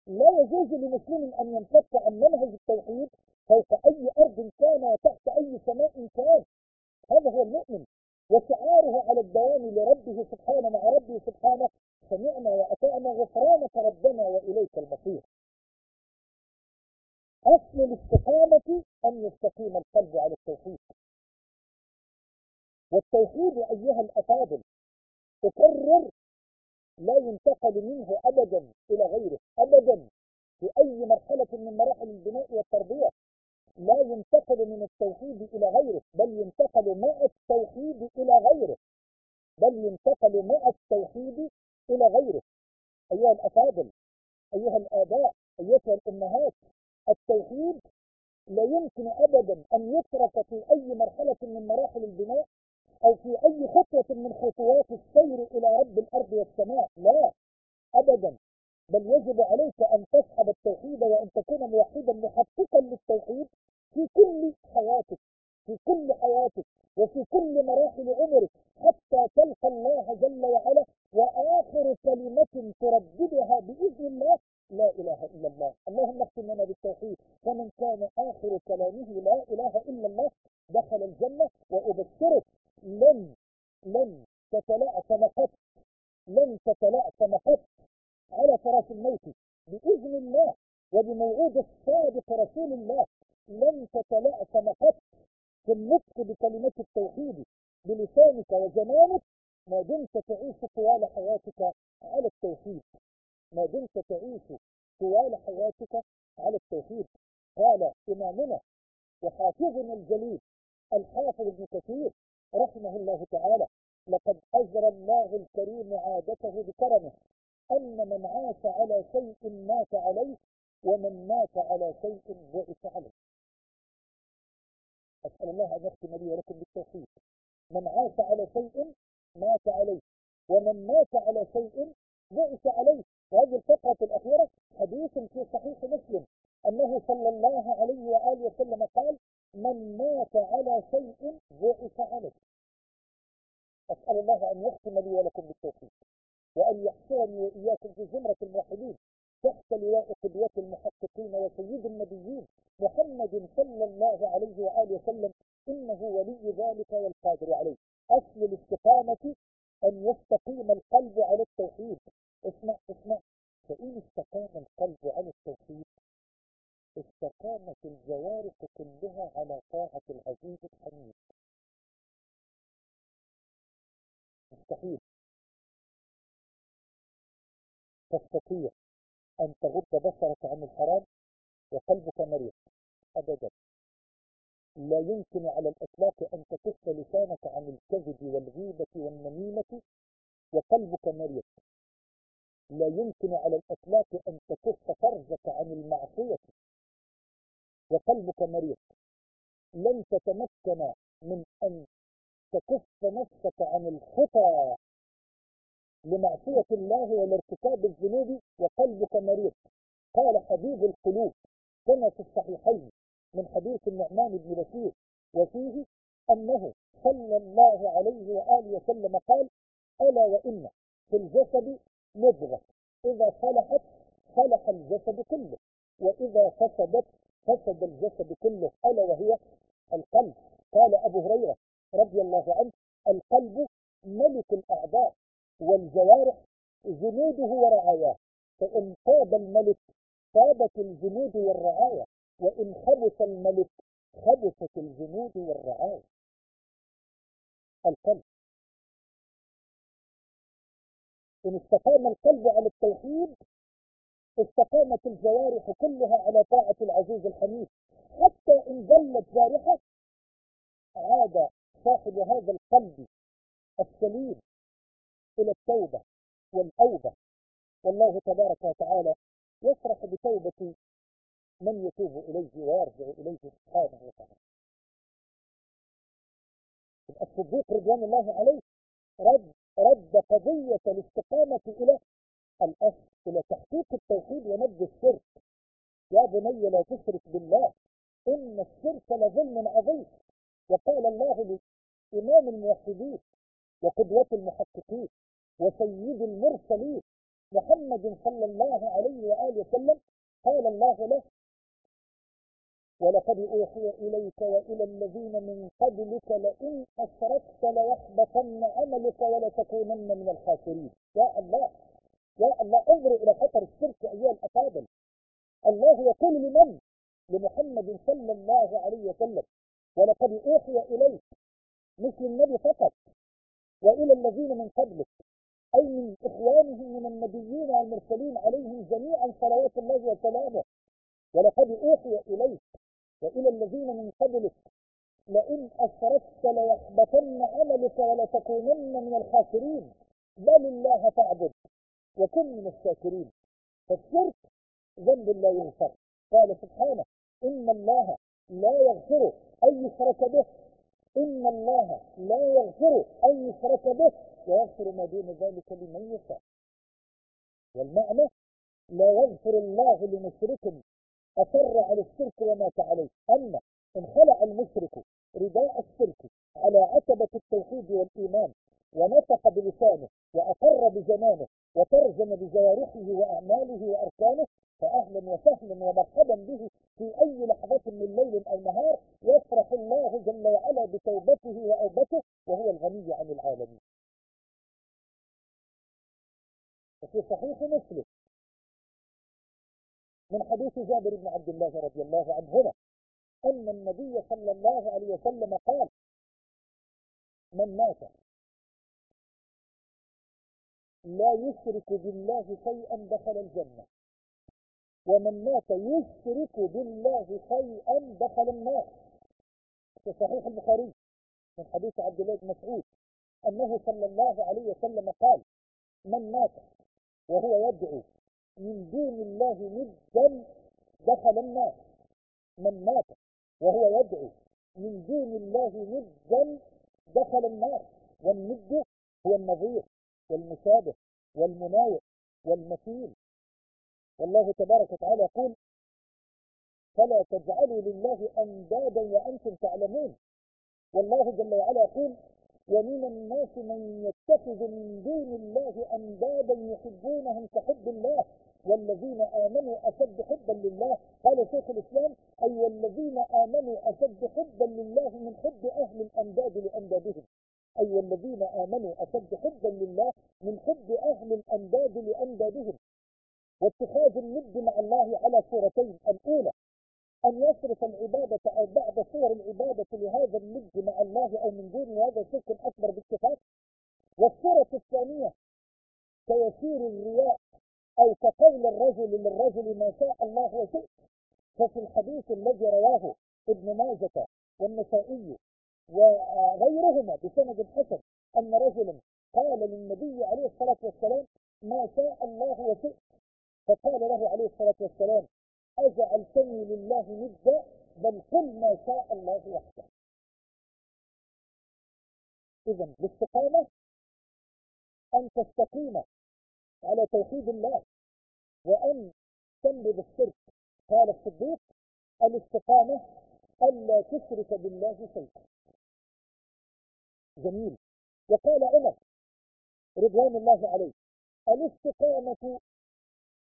لا يجوز لمسلم أن ينفك عن منهج التوحيد فوق أي أرض كان وتحت أي سماء كان. هذا هو المؤمن. وشعاره على الدوام لربه سبحانه مع ربه سبحانه سمعنا وأطعنا غفرانك ربنا وإليك المصير. أصل الاستقامة أن يستقيم القلب على التوحيد. والتوحيد أيها الأفاضل أكرر لا ينتقل منه أبدا إلى غيره أبدا في أي مرحلة من مراحل البناء والتربية. لا ينتقل من التوحيد إلى غيره بل ينتقل مع التوحيد إلى غيره. بل ينتقل مع التوحيد إلى غيره. أيها الأفاضل أيها الآباء أيها الأمهات التوحيد لا يمكن أبدا أن يترك في أي مرحلة من مراحل البناء أو في أي خطوة من خطوات السير إلى رب الأرض والسماء. لا أبدا. بل يجب عليك أن تصحب التوحيد وأن تكون موحدا محققا للتوحيد كل حياتك في كل حياتك وفي كل مراحل عمرك حتى تلقى الله جل وعلا وآخر كلمة ترددها بإذن الله لا إله إلا الله. اللهم اختم لنا بالتوحيد. فمن كان آخر كلامه لا إله إلا الله دخل الجنة وأبشرك لن لن تتلأثم قط لن تتلأثم قط على فراش الموت بإذن الله وبموعود الصادق رسول الله لن تتلأثم قط في النطق بكلمة التوحيد بلسانك وزمانك ما دمت تعيش طوال حياتك على التوحيد. ما دمت تعيش طوال حياتك على التوحيد. قال إمامنا وحافظنا الجليل الحافظ ابن كثير رحمه الله تعالى لقد أجرى الله الكريم عادته بكرمه أن من عاش على شيء مات عليه ومن مات على شيء بعث عليه. أسأل الله أن يختم لي ولكم بالتوفيق. من عاش على شيء مات عليه. ومن مات على شيء بعث عليه. وهذه الفقرة الأخيرة حديث في صحيح مسلم أنه صلى الله عليه وآله وسلم قال من مات على شيء بعث عليه. أسأل الله أن يختم لي ولكم بالتوفيق وأن يحشرني وإياكم في زمرة الموحدين تحت لواء قدوة المحققين وسيد النبيين. محمد صلى الله عليه وآله وسلم إنه ولي ذلك والقادر عليه. أصل الاستقامة أن يستقيم القلب على التوحيد. اسمع اسمع. فإن استقام القلب على التوحيد استقامت الجوارح كلها على طاعة العزيز الحميد. مستحيل. تستطيع أن تغض بصرك عن الحرام وقلبك مريض. أبدا. لا يمكن على الإطلاق أن تكف لسانك عن الكذب والغيبة والنميمة وقلبك مريض. لا يمكن على الإطلاق أن تكف فرجك عن المعصية وقلبك مريض. لن تتمكن من أن تكف نفسك عن الخطى لمعصية الله ولارتكاب الذنوب وقلبك مريض. قال حبيب القلوب كما في الصحيحين من حديث النعمان بن بشير وفيه أنه صلى الله عليه وآله وسلم قال ألا وإن في الجسد مضغة إذا صلحت صلح الجسد كله وإذا فسدت فسد الجسد كله ألا وهي القلب. قال أبو هريرة رضي الله عنه القلب ملك الأعضاء والجوارح جنوده ورعاياه فإن طاب الملك طابت الجنود والرعاية وإن خبث الملك خبثت الجنود والرعاية القلب. إن استقام القلب على التوحيد استقامت الجوارح كلها على طاعة العزيز الحميد. حتى إن ظلت جارحة عاد صاحب هذا القلب السليم إلى التوبة والأوبة. والله تبارك وتعالى يفرح بتوبة من يتوب إليه ويرجع إليه سبحانه وتعالى الصديق رضوان الله عليه رد رد قضية الاستقامة إلى الأصل إلى تحقيق التوحيد ونبذ الشرك. يا بني لا تشرك بالله إن الشرك لظلم عظيم. وقال الله لإمام الموحدين وقدوة المحققين وسيد المرسلين محمد صلى الله عليه وآله وسلم قال الله له ولقد أوحي إليك وإلى الذين من قبلك لئن أشركت ليحبطن عملك ولتكونن من الخاسرين. يا الله يا الله انظروا إلى خطر الشرك أيها الأفاضل. الله يقول لمن؟ لمحمد صلى الله عليه وسلم. ولقد أوحي إليك مثل النبي فقط وإلى الذين من قبلك أي من إخوانهم من النبيين والمرسلين عليهم جميعا صلوات الله وسلامه. ولقد أوحي إليك وإلى الذين من قبلك لئن أشركت ليحبطن عملك ولتكونن من الخاسرين. بل الله فاعبد وكن من الشاكرين. فالشرك ذنب لا يغفر قال سبحانه إن الله لا يغفر أن يشرك به. إن الله لا يغفر أن يشرك به. ويغفر ما دون ذلك لمن يشاء. والمعنى لا يغفر الله لمشرك أصر على الشرك ومات عليه أما إن خلع المشرك رداء الشرك على عتبة التوحيد والإيمان ونطق بلسانه وأقر بجنانه وترجم بجوارحه وأعماله وأركانه فأهلا وسهلا ومرحبا به في أي لحظة من ليل أو نهار يفرح الله جل وعلا بتوبته وأوبته وهو الغني عن العالمين. وفي صحيح مسلم من حديث جابر بن عبد الله رضي الله عنهما أن النبي صلى الله عليه وسلم قال من مات لا يشرك بالله شيئا دخل الجنة ومن مات يشرك بالله شيئا دخل النار. في صحيح البخاري من حديث عبد الله بن مسعود أنه صلى الله عليه وسلم قال من مات وهو يدعو من دون الله ندا دخل النار. من مات وهو يدعو من دون الله ندا دخل النار. والند هو النظير والمشابه والمناوئ والمثيل. والله تبارك وتعالى يقول فلا تجعلوا لله أندادا وأنتم تعلمون. والله جل وعلا يقول ومن الناس من يتخذ من دون الله أندادا يحبونهم كحب الله. والذين آمنوا أشد حبا لله. قال شيخ الإسلام أي والذين آمنوا أشد حبا لله من حب أهل الأنداد لأندادهم. أي والذين آمنوا أشد حبا لله من حب أهل الأنداد لأندادهم. واتخاذ الند مع الله على صورتين. الأولى أن يصرف العبادة أو بعض صور العبادة لهذا الند مع الله أو من دون هذا شرك أكبر باتفاق. والصورة الثانية كيسير الرياء أو كقول الرجل للرجل ما شاء الله وشئت. ففي الحديث الذي رواه ابن ماجة والنسائي وغيرهما بسند حسن أن رجلا قال للنبي عليه الصلاة والسلام ما شاء الله وشئت. فقال له عليه الصلاة والسلام أجعلتني لله ندا بل قل ما شاء الله وحده. إذا الاستقامة أن تستقيم على توحيد الله. وأن تنبذ الشرك. قال الصديق الاستقامة ألا تشرك بالله شيئا. جميل. وقال عمر رضوان الله عليه الاستقامة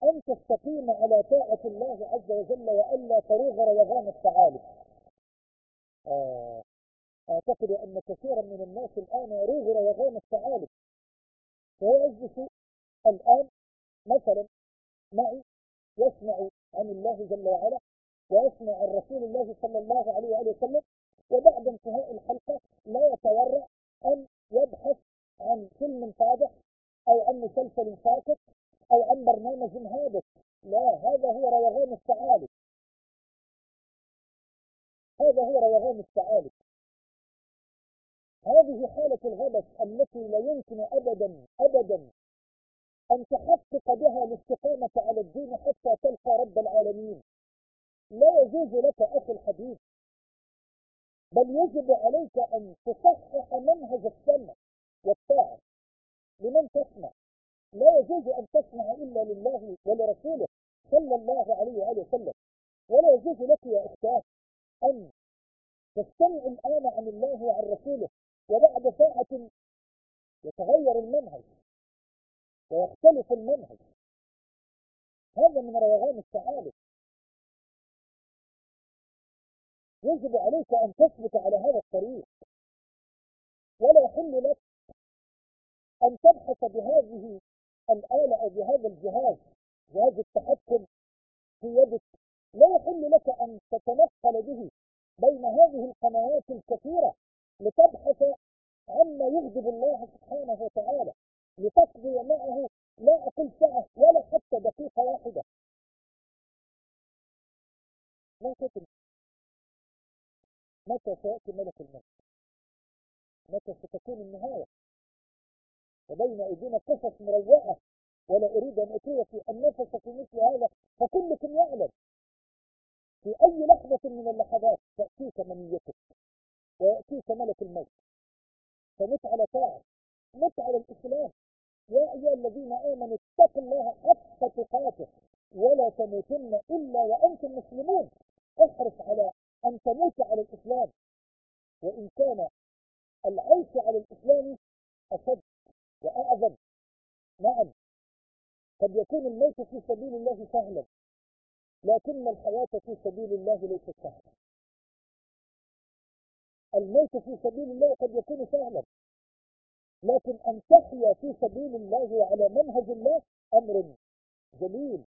أن تستقيم على طاعة الله عز وجل وألا تروغ روغان الثعالب آه أعتقد أن كثيرا من الناس الآن يروغ روغان الثعالب فهو يجلس الآن مثلا معي يسمع عن الله جل وعلا ويسمع عن رسول الله صلى الله عليه وآله وسلم وبعد انتهاء الحلقة لا يتورع أن يبحث عن فيلم فاضح أو عن مسلسل ساكت أو عن برنامج هادف. لا هذا هو روغان الثعالب هذا هو روغان الثعالب هذه حالة الغبس التي لا يمكن أبدا أبدا أن تحقق بها الاستقامة على الدين حتى تلقى رب العالمين. لا يجوز لك أخي الحبيب بل يجب عليك أن تصحح منهج السنة والطاعة لمن تسمع. لا يجوز أن تسمع إلا لله ولرسوله صلى الله عليه وآله وسلم. ولا يجوز لك يا أختاه أن تستمع الآن عن الله وعن رسوله وبعد ساعة هذا من روغان السعادة يجب عليك أن تثبت على هذا الطريق. ولا يحل لك أن تبحث بهذه الآلة أو بهذا الجهاز جهاز التحكم في يدك. لا يحل لك أن تتنقل به بين هذه القنوات الكثيرة لتبحث عما يغضب الله سبحانه وتعالى. لتقضي معه لا أقول ساعة ولا حتى دقيقة واحدة. لا تدري متى سيأتي ملك الموت؟ متى ستكون النهاية؟ وبين أيدينا قصص مروعة ولا أريد أن أطيع النفس في مثل هذا فكلكم يعلم. في أي لحظة من اللحظات تأتيك منيتك ويأتيك ملك الموت. فمت على طاعة مت على الإسلام. يا أيها الذين آمنوا اتقوا الله حق تقاته ولا تموتن إلا وأنتم مسلمون. احرص على أن تموت على الإسلام. وإن كان العيش على الإسلام أشد وأعظم. نعم. قد يكون الموت في سبيل الله سهلا لكن الحياة في سبيل الله ليست سهلة. الموت في سبيل الله قد يكون سهلا. لكن أن تحيا في سبيل الله وعلى منهج الله أمر جليل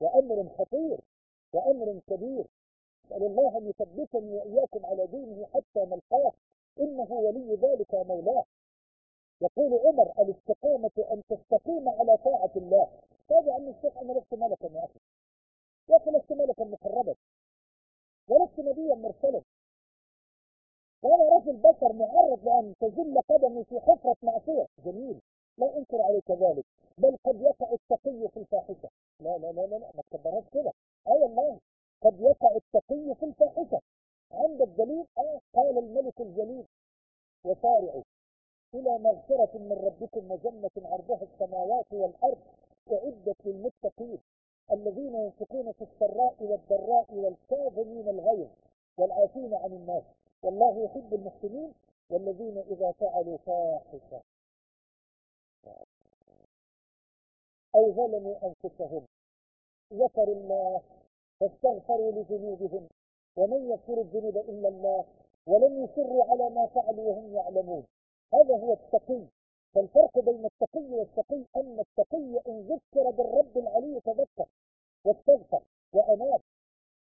وأمر خطير وأمر كبير. نسأل الله أن يثبتني وإياكم على دينه حتى نلقاه إنه ولي ذلك ومولاه يقول عمر الاستقامة أن تستقيم على طاعة الله. هذا عن الشيخ أنا لست ملكا يا أخي. يا أخي لست ملكا مقربا. ولست نبيا مرسلا. وأنا رجل بشر معرض لأن تزل قدمي في حفرة معصية. جميل. لا أنكر عليك ذلك بل قد يقع التقي في الفاحشة. لا لا لا لا, ما تكبرهاش كده. أي الله قد يقع التقي في الفاحشة. عند الدليل آه قال الملك الجليل وسارعوا إلى مغفرة من ربكم وجنة عرضها السماوات والأرض أعدت للمتقين الذين ينفقون في السراء والضراء والكاظمين الغيظ والعافين عن الناس. والله يحب المحسنين والذين إذا فعلوا فاحشة. أو ظلموا أنفسهم. ذكروا الله فاستغفروا لذنوبهم ومن يغفر الذنوب إلا الله ولم يصروا على ما فعلوا وهم يعلمون. هذا هو التقي. فالفرق بين التقي والتقي أن التقي إن ذكر بالرب العلي تذكر واستغفر وأناب.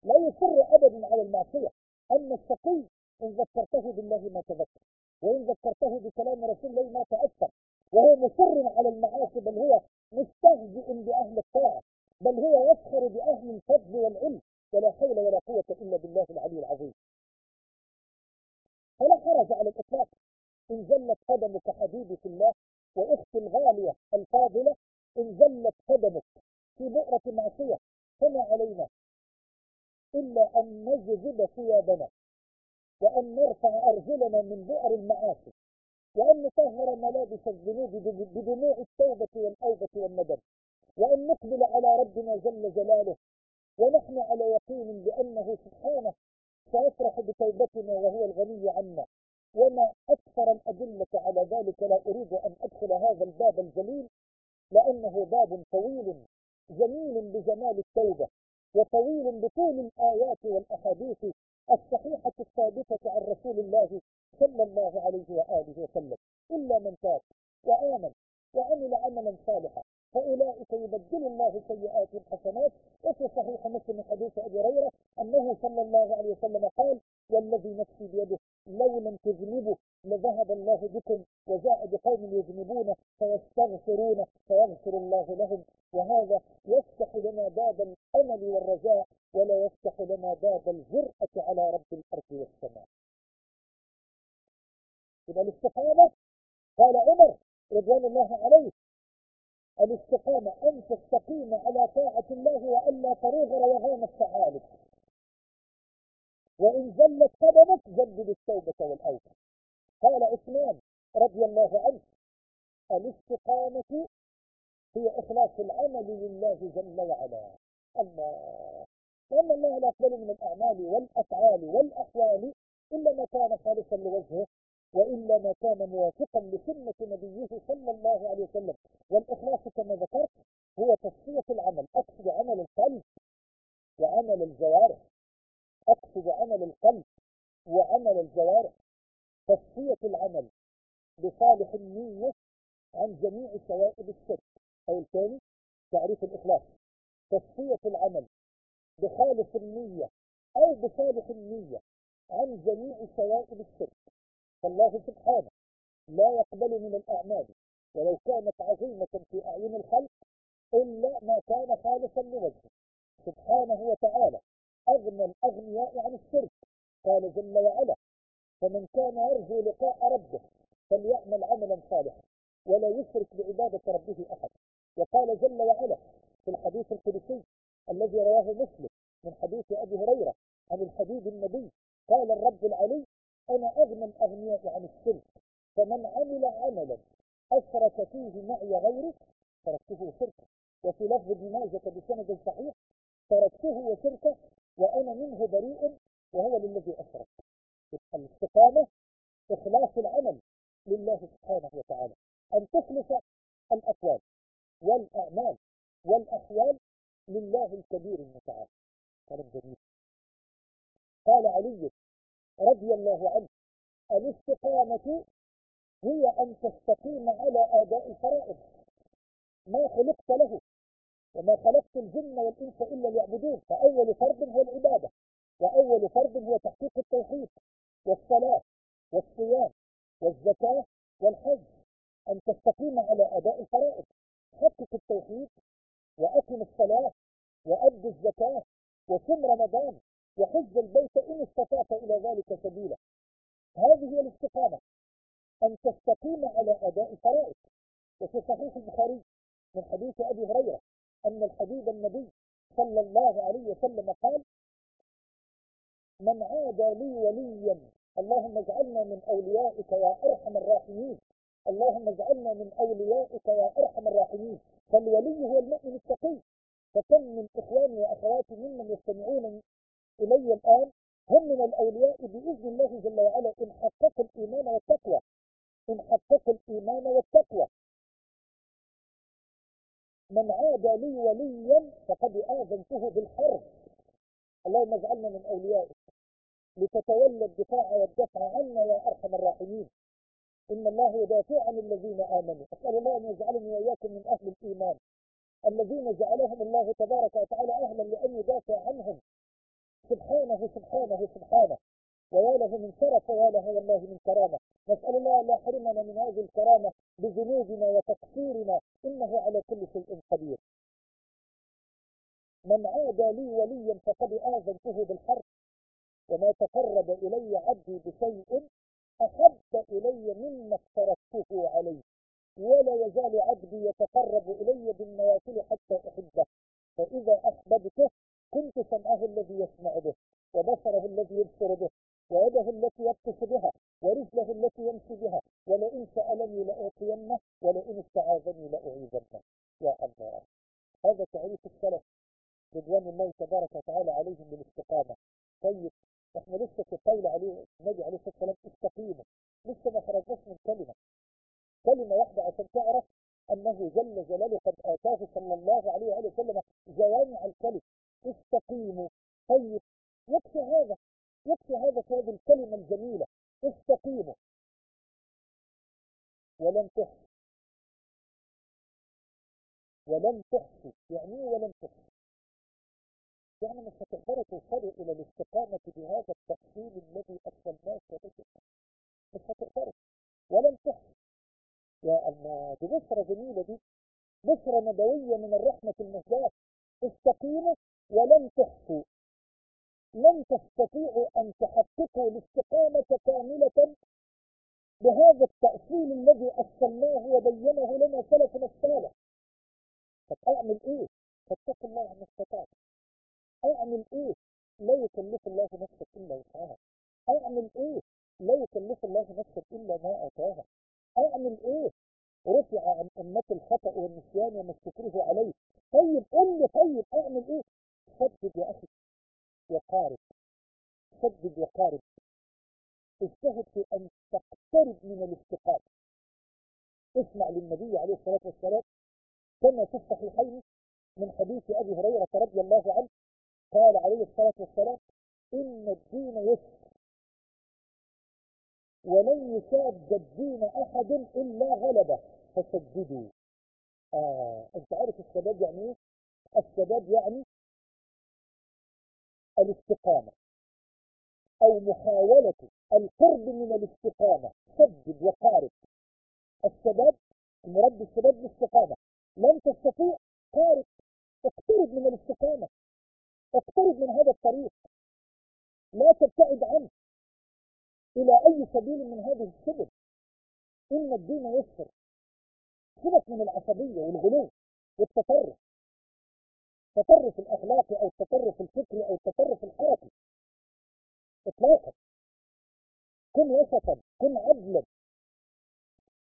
لا يصر أبدا على المعصية. أما التقي إن ذكرته بالله ما تذكر وإن ذكرته بكلام رسول الله ما تأثر وهو مصر على المعاصي بل هو مستهزئ بأهل الطاعة بل هو يسخر بأهل الفضل والعلم ولا حول ولا قوة إلا بالله العلي العظيم. فلا حرج على الإطلاق. إن زلت قدمك حبيبي في الله وأختي الغالية الفاضلة إن زلت قدمك في بؤرة معصية فما علينا إلا أن نجذب ثيابنا. وأن نرفع أرجلنا من بؤر المعاصي وأن نطهر ملابس الذنوب بدموع التوبة والأوبة والندم وأن نقبل على ربنا جل جلاله ونحن على يقين بأنه سبحانه سيفرح بتوبتنا وهو الغني عنا. وما أكثر الأدلة على ذلك لا أريد أن أدخل هذا الباب الجليل لأنه باب طويل جميل بجمال التوبة وطويل بطول الآيات والأحاديث الصحيحة الثابتة عن رسول الله صلى الله عليه وآله وسلم. إلا من تاب وآمن وعمل عملا صالحا فأولئك يبدل الله سيئاتهم حسنات وفي صحيح مسلم حديث أبي هريرة أنه صلى الله عليه وسلم قال والذي نفسي بيده لو لم تذنبوا لذهب الله بكم وجاء بقوم يذنبون فيستغفرون فيغفر الله لهم. وهذا يفتح لنا باب الأمل والرجاء ولا يفتح لنا باب الجرأة على رب الأرض والسماء. إذا الاستقامة قال عمر رضوان الله عليه الاستقامة أن تستقيم على طاعة الله وألا تروغ روغان الثعالب وإن زلت قدمك جدد التوبة والأوبة قال عثمان رضي الله عنه الاستقامة هي إخلاص العمل لله جل وعلا. الله لأن الله لا يقبل من الأعمال والأفعال والأحوال إلا ما كان خالصا لوجهه وإلا ما كان موافقا لسنة نبيه صلى الله عليه وسلم. والإخلاص كما ذكرت هو تصفية العمل أقصد عمل القلب وعمل الجوارح. أقصد عمل القلب وعمل الجوارح. تصفية العمل بصالح النية عن جميع شوائب الشرك. أو الثاني تعريف الإخلاص. تصفية العمل بخالص النية أو بصالح النية عن جميع شوائب الشرك. فالله سبحانه لا يقبل من الأعمال. ولو كانت عظيمة في أعين الخلق إلا ما كان خالصا لوجهه. سبحانه وتعالى أغنى الأغنياء عن الشرك. قال جل وعلا فمن كان يرجو لقاء ربه فليعمل عملا صالحا ولا يشرك بعبادة ربه أحد. وقال جل وعلا في الحديث القدسي الذي رواه مسلم من حديث أبي هريرة عن الحبيب النبي قال الرب العلي أنا أغنى الأغنياء عن الشرك فمن عمل عملا أشرك فيه معي غيره تركته شركا وفي لفظ ابن ماجه بسند صحيح تركته وشركة وأنا منه بريء وهو للذي أشرك. الاستقامة إخلاص العمل لله سبحانه وتعالى. أن تخلص الأقوال والأعمال والأحوال لله الكبير المتعال. كلام جميل. قال علي رضي الله عنه الاستقامة هي أن تستقيم على آداء الفرائض. ما خلقت له وما خلقت الجن والإنس إلا ليعبدون فأول فرض هو العبادة وأول فرض هو تحقيق التوحيد والصلاة والصيام والزكاة والحج أن تستقيم على أداء الفرائض. حقق التوحيد وأقم الصلاة وأد الزكاة وصم رمضان وحج البيت إن استطعت إلى ذلك سبيلا. هذه هي الاستقامة. أن تستقيم على أداء الفرائض وفي صحيح البخاري من حديث أبي هريرة أن الحبيب النبي صلى الله عليه وسلم قال من عادى لي وليا اللهم اجعلنا من أوليائك يا أرحم الراحمين. اللهم اجعلنا من أوليائك يا أرحم الراحمين. فالولي هو المؤمن التقي. فكم من إخواني وأخواتي ممن يستمعون إلي الآن هم من الأولياء بإذن الله جل وعلا إن حققوا الإيمان والتقوى. إن حققوا الإيمان والتقوى. من عاد لي وليا فقد آذنته بالحرب. اللهم اجعلنا من أوليائك لتتولى الدفاع والدفع عنا يا أرحم الراحمين. إن الله يدافع عن الذين آمنوا. أسأل الله أن يجعلني وإياكم من أهل الإيمان. الذين جعلهم الله تبارك وتعالى أهلا لأن يدافع عنهم. سبحانه سبحانه سبحانه. ويا له من شرف ويا له والله من كرامة. نسأل الله أن يحرمنا من هذه الكرامة بذنوبنا وتقصيرنا. إنه على كل شيء قدير. من عاد لي وليا فقد آذنته بالحرب. وما تقرب إلي عبدي بشيء أحب إلي مما افترضته عليه. ولا يزال عبدي يتقرب إلي بالنوافل حتى أحبه. فإذا أحببته كنت سمعه الذي يسمع به وبصره الذي يبصر به ويده التي يبطش بها ورجله التي يمشي بها. ولئن سألني لأعطينه ولئن استعاذني لأعيذنه. يا الله هذا تعريف السلف رضوان الله تبارك وتعالى عليهم بالاستقامة. طيب إحنا لسه في قول عليه النبي عليه الصلاه والسلام استقيموا لسه ما خرجناش من كلمه كلمه واحدة عشان تعرف انه جل جلاله قد آتاه صلى الله عليه وآله وسلم جوامع الكلم. استقيموا طيب. يكفي هذا. يكفي هذا في هذه الكلمة الجميلة. استقيموا ولم تحصوا ولم تحصوا يعني إيه ولم تحصوا يعني مش هتقدروا توصلوا إلى الاستقامة بهذا التفصيل الذي أفصلناه كذلك مش هتقدروا ولم تحصل يا الله دي بشرة جميلة دي بشرة نبوية من الرحمة المهداة استقيموا ولم تحصوا لن تستطيعوا أن تحققوا الاستقامة كاملة بهذا التأصيل الذي أصلناه وبينه لنا سلفنا الصالح. طب أعمل إيه؟ فاتقوا الله ما استطعتم أعمل إيه؟ لا يكلف الله نفسا إلا وسعها. أعمل إيه؟ لا يكلف الله نفسا إلا ما اتاها اعمل إيه رفع عن أمة الخطأ والنسيان وما استكره عليه. طيب قل لي طيب أعمل إيه؟ سدد يا أخي وقارب سدد وقارب اجتهد في أن تقترب من الاستقامه اسمع للنبي عليه الصلاة والسلام كما في الحين من حديث أبي هريرة رضي الله عنه قال عليه الصلاة والسلام إن الدين يسر. أحد إلا غلبه. فسددوا. آه أنت عارف السداد يعني إيه؟ السداد يعني الاستقامة أو محاولة القرب من الاستقامة. سدد وقارب. السداد المراد بالسداد الاستقامة لن تستطيع قارب. اقترب من الاستقامة. اقترب من هذا الطريق. لا تبتعد عنه. إلى أي سبيل من هذه السبل. إن الدين يسر. سيبك من العصبية والغلو والتطرف. التطرف الأخلاقي أو التطرف الفكري أو التطرف الحركي إطلاقا. كن وسطا. كن عدلا.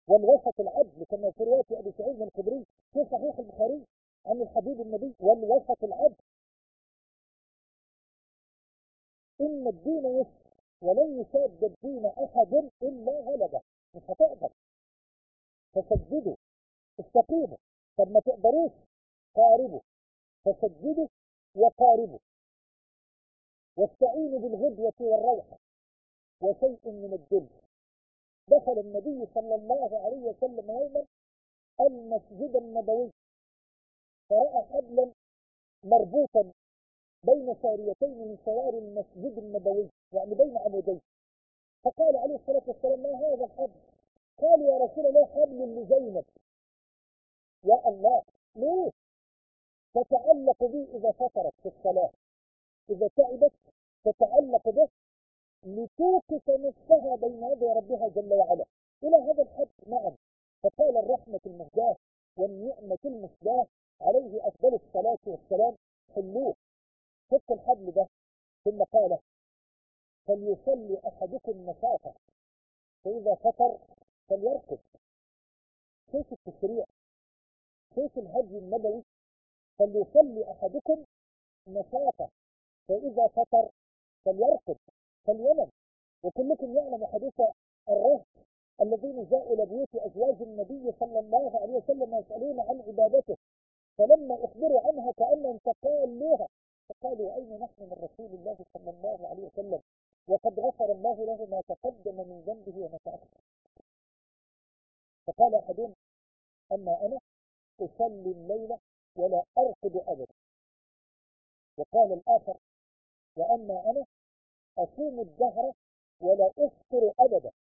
والوسط العدل كما في رواية أبي سعيد الخدري في صحيح البخاري عن الحبيب النبي والوسط العدل. إن الدين يسر. ولن يشاد الدين أحد إلا غلبه. مش هتقدر. فسددوا استقيموا طب ما تقدروش؟ قاربوا فسددوا وقاربوا واستعينوا بالغدوة والروحة. وشيء من الدل دخل النبي صلى الله عليه وسلم يوما المسجد النبوي. فرأى حبلا مربوطا بين ساريتين من سوار المسجد النبوي يعني بين عمودين. فقال عليه الصلاة والسلام ما هذا الحبل؟ قال يا رسول الله حبل لزينب. يا الله ليه؟ تتعلق بي إذا فطرت في الصلاة. إذا تعبت تتعلق به لتوقف نفسها بين يدي ربها جل وعلا. إلى هذا الحد نعم. فقال الرحمة المهداة والنعمة المسداة عليه أفضل الصلاة والسلام. حلوة. فك الحبل ده ثم قال فليصلي أحدكم مسافة فإذا فطر فليركض. كيف التشريع؟ كيف الهدي النبوي؟ فليصلي أحدكم مسافة فإذا فطر فليركض فلينم. وكلكم يعلم حديث الرهط الذين جاءوا إلى بيوت أزواج النبي صلى الله عليه وسلم يسألون عن عبادته فلما أخبروا عنها كأنهم تقالوها. فقالوا أين نحن من رسول الله صلى الله عليه وسلم؟ وقد غفر الله له ما تقدم من ذنبه وما تأخر فقال أحدهم أما أنا؟ أصلي الليلة ولا أرقد أبدا. وقال الآخر وأما أنا؟ أصوم الدهر ولا أفطر أبدا.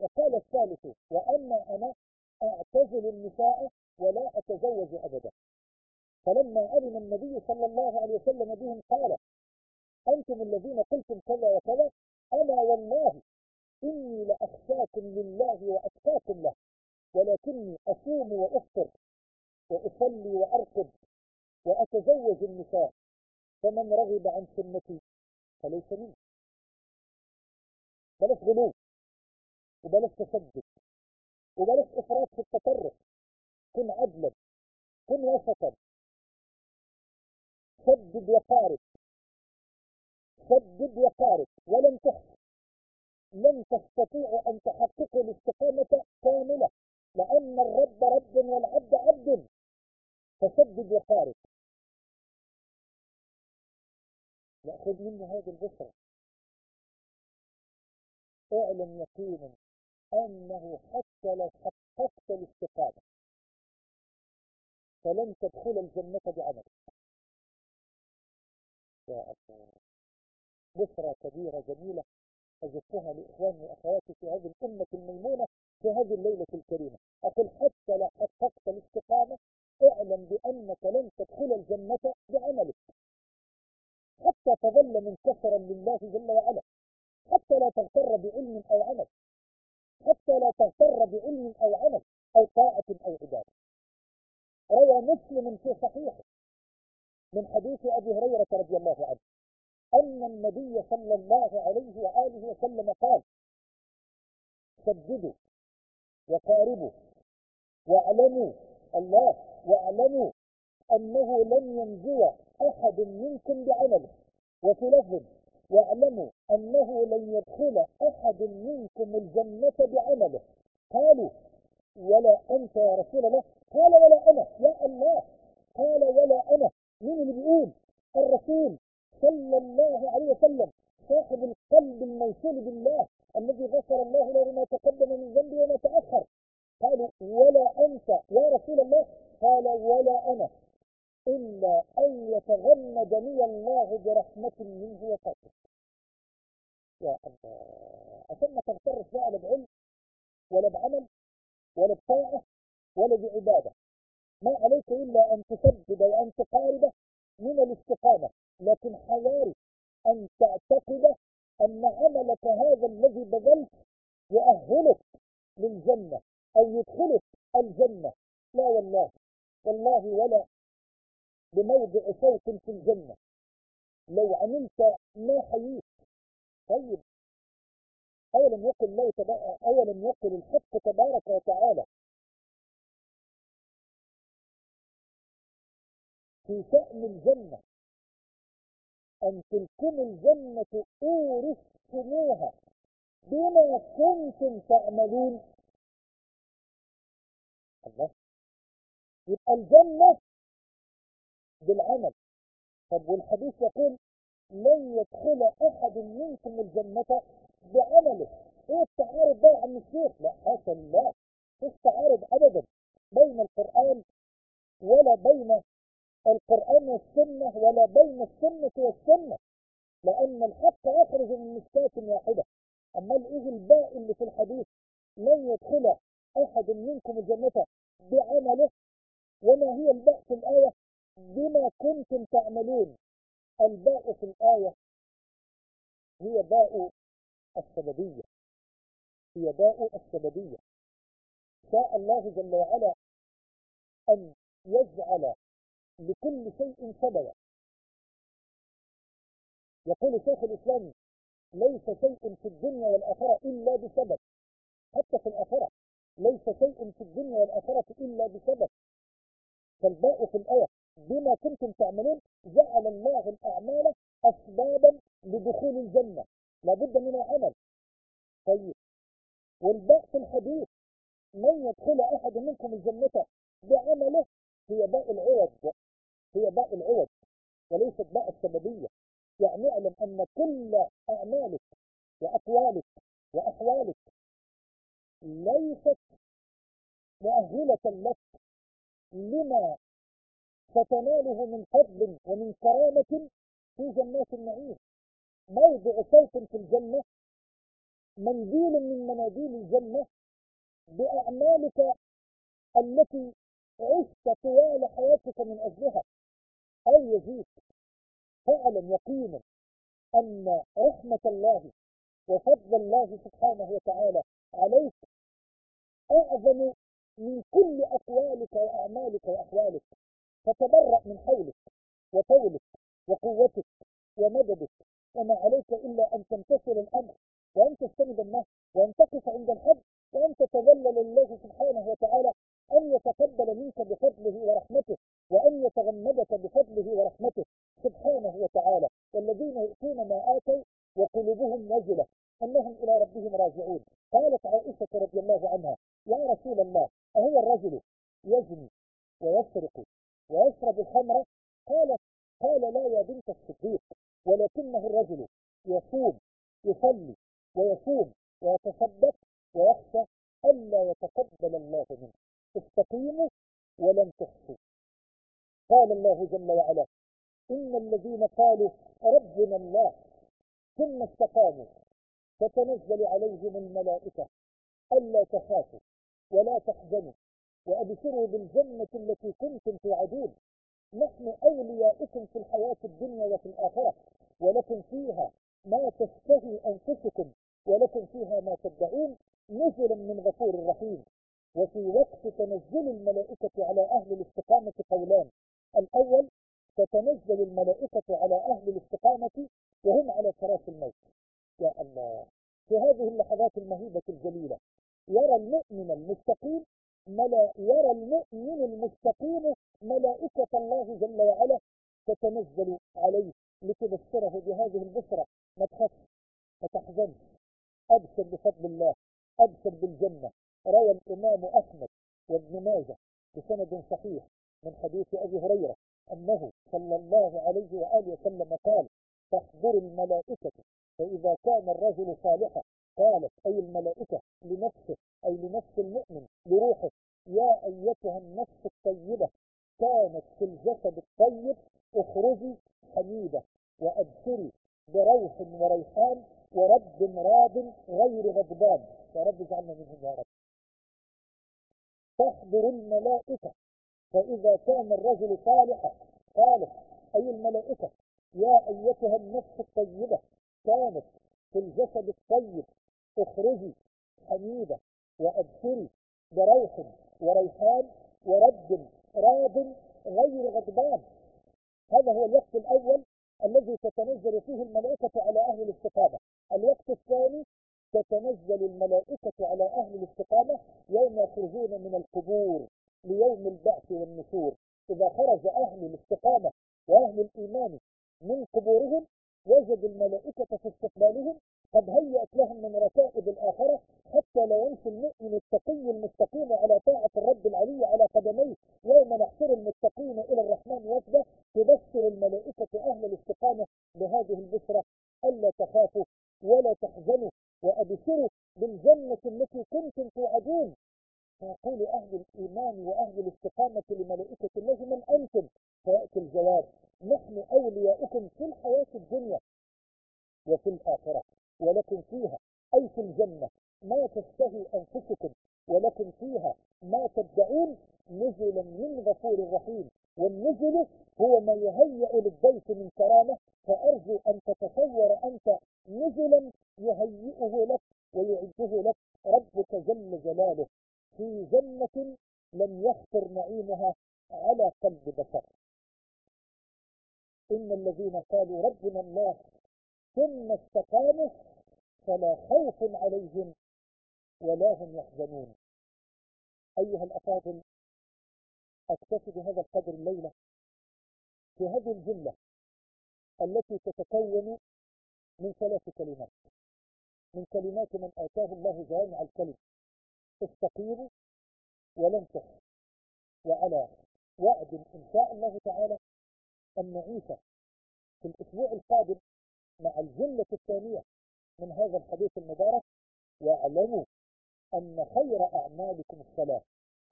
وقال الثالث وأما أنا؟ أعتزل النساء ولا أتزوج أبدا. فلما علم النبي صلى الله عليه وسلم بهم قال أنتم الذين قلتم كذا وكذا أنا والله إني لأخشاكم لله وأتقاكم له ولكني أصوم وأفطر وأصلي وأرقد وأتزوج النساء فمن رغب عن سنتي فليس مني. بلاش غلو وبلاش تشدد وبلاش إفراط في التطرف كن عدلا كن وسطا. سدد وقارب سدد وقارب ولن تحصل لن تستطيع أن تحققوا الاستقامة كاملة. لأن الرب رب والعبد عبد. فسدد وقارب يأخذ منه هذه البشرى اعلم يقينا أنه حتى لو حققت الاستقامة فلن تدخل الجنة بعملك يا الله بشرى كبيرة جميلة أجدتها لإخواني وأخواتي في هذه الأمة الميمونة في هذه الليلة الكريمة. أقول حتى لو حققت الاستقامة اعلم بأنك لن تدخل الجنة بعملك. حتى تظل منكسرا لله جل وعلا. حتى لا تغتر بعلم أو عمل. حتى لا تغتر بعلم أو عمل أو طاعة أو عبادة. روى مسلم في صحيحه. من حديث أبي هريرة رضي الله عنه. أن النبي صلى الله عليه وآله وسلم قال سددوا وقاربوا واعلموا الله واعلموا أنه لن ينجو أحد منكم بعمله وفي لفظ واعلموا أنه لن يدخل أحد منكم الجنة بعمله. قالوا ولا أنت يا رسول الله؟ قال ولا أنا. يا الله. قال ولا أنا. مين اللي بيقول الرسول صلى الله عليه وسلم صاحب القلب الموصول بالله الذي غفر الله له ما تقدم من ذنبه وما تأخر. قالوا ولا أنت يا رسول الله؟ قال ولا أنا. إلا أن يتغمدني الله برحمة منه وفضله. يا الله عشان ما تغترش بقى لا بعلم ولا بعمل ولا بطاعة ولا بعبادة. ما عليك إلا أن تسدد وأن تقارب من الاستقامة. لكن حواري أن تعتقد أن عملك هذا الذي بذلت يؤهلك للجنة أو يدخلك الجنة. لا والله والله ولا بموضع صوت في الجنة. لو عملت ما حييت. طيب. أولم يقل الله تبارك أولم يقل الحق تبارك وتعالى في شأن الجنة. أن تلكم الجنة أورثتموها بما كنتم تعملون. الله. يبقى الجنة بالعمل. طب والحديث يقول لن يدخل أحد منكم الجنة بعمله. إيه التعارض ده عم الشيخ؟ لا حاشا لله مش تعارض ابدا بين القرآن ولا بين القرآن والسنة ولا بين السنة والسنة لأن الحق يخرج من مشكاة واحدة. أما الإيه الباء اللي في الحديث لن يدخل أحد منكم الجنة بعمله وما هي الباء في الآية؟ بما كنتم تعملون. الباء في الآية هي باء السببية. هي باء السببية. شاء الله جل وعلا أن يجعل لكل شيء سببا. يقول شيخ الإسلام ليس شيء في الدنيا والآخرة إلا بسبب. حتى في الآخرة ليس شيء في الدنيا والآخرة إلا بسبب. فالباء في الآية بما كنتم تعملون جعل الله الأعمال أسبابا لدخول الجنة. لابد من العمل. طيب. والباء في الحديث من يدخل أحد منكم الجنة بعمله؟ هي باء العوض هي باء العوض وليست باء السببية. يعني اعلم أن كل أعمالك وأقوالك وأحوالك ليست مؤهلة لك لما ستناله من فضل ومن كرامة في جنات النعيم. موضع صوت في الجنة منديل من مناديل الجنة بأعمالك التي عشت طوال حياتك من أجلها. أو يزيد فاعلم يقينا أن رحمة الله وفضل الله سبحانه وتعالى عليك أعظم من كل أقوالك وأعمالك وأحوالك؟ فتبرأ من حولك وطولك وقوتك ومددك وما عليك إلا أن تمتثل الأمر. للضيف من كرامة فأرجو أن تتصور أنت نزلا يهيئه لك ويعده لك. ربك جل جلاله في جنة لم يخطر نعيمها على قلب بشر. إن الذين قالوا ربنا الله ثم استقاموا فلا خوف عليهم ولا هم يحزنون. أيها الأفاضل أكتفي بهذا القدر الليلة في هذه الجملة التي تتكون من ثلاث كلمات. من كلمات من آتاه الله جوامع الكلم. استقيموا ولن تحوا وعلى وعد إن شاء الله تعالى أن نعيش في الأسبوع القادم مع الجملة الثانية من هذا الحديث المبارك. واعلموا أن خير أعمالكم الصلاة.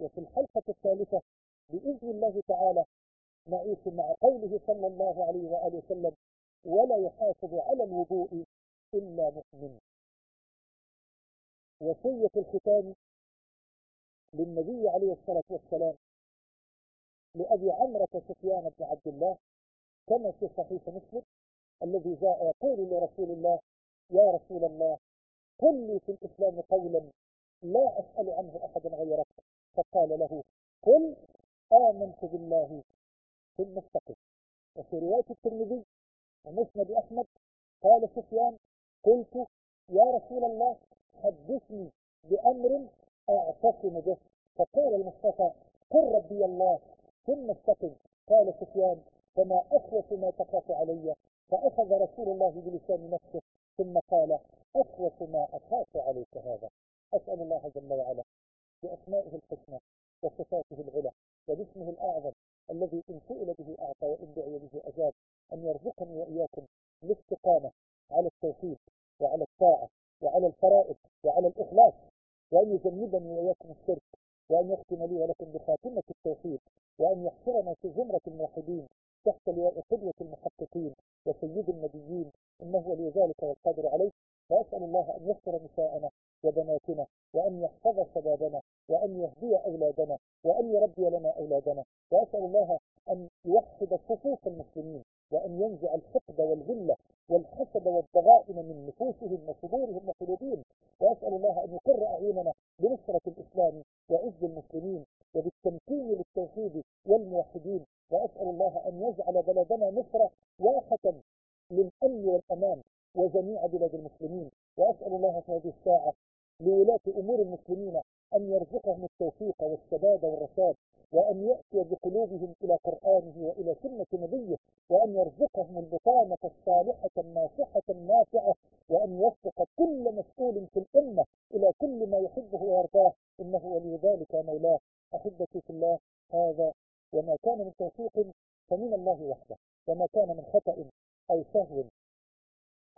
وفي الحلقة الثالثة بإذن الله تعالى نعيش مع قوله صلى الله عليه وآله وسلم ولا يحافظ على الوضوء إلا مؤمن. وصية الختام للنبي عليه الصلاة والسلام لأبي عمرة سفيان بن عبد الله كما في صحيح مسلم الذي جاء يقول لرسول الله يا رسول الله قل لي في الإسلام قولا لا أسأل عنه أحدا غيرك. فقال له قل آمنت بالله ثم استقم وفي رواية الترمذي ومسند أحمد قال سفيان قلت يا رسول الله حدثني بأمر أعتصم به. فقال المصطفى قل ربي الله ثم استقم. قال سفيان فما أخوف ما تخاف علي. فأخذ رسول الله بلسان نفسه ثم قال أخوف ما أخاف عليك هذا. أسأل الله جل وعلا بأسمائه الحسنى وصفاته العلى وباسمه الأعظم. الذي إن سئل به أعطى وإن دعي به أجاب. أن يرزقني وإياكم الاستقامة على التوحيد وعلى الطاعة وعلى الفرائض وعلى الإخلاص وأن يجنبني وإياكم الشرك وأن يختم لي ولكم بخاتمة التوحيد وأن يحشرنا في زمرة الموحدين تحت لواء قدوة المحققين وسيد النبيين إنه ولي ذلك والقادر عليه. وأسأل الله أن يستر نساءنا وبناتنا وأن يحفظ شبابنا وأن يهدي أولادنا وأن يربي لنا أولادنا. وأسأل الله أن يوحد صفوف المسلمين وأن ينزع الحقد والذلة والحسد والضغائن من نفوسهم وصدورهم وقلوبهم. وأسأل الله أن يقر أعيننا بنصرة الإسلام وعز المسلمين وبالتمكين للتوحيد والموحدين. وأسأل الله أن يجعل بلدنا مصر واحة للأمن والأمان وجميع بلاد المسلمين. وأسأل الله في هذه الساعة لولاة أمور المسلمين أن يرزقهم التوفيق والسداد والرشاد وأن يأتي بقلوبهم إلى قرآنه وإلى سنة نبيه وأن يرزقهم البطانة الصالحة الناصحة النافعة وأن يوفق كل مسؤول في الأمة إلى كل ما يحبه ويرضاه. إنه ولي ذلك مولاه. أحبتي في الله هذا وما كان من توفيق فمن الله وحده وما كان من خطأ أو سهو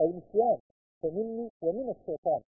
أو نسيان فمني ومن الشيطان.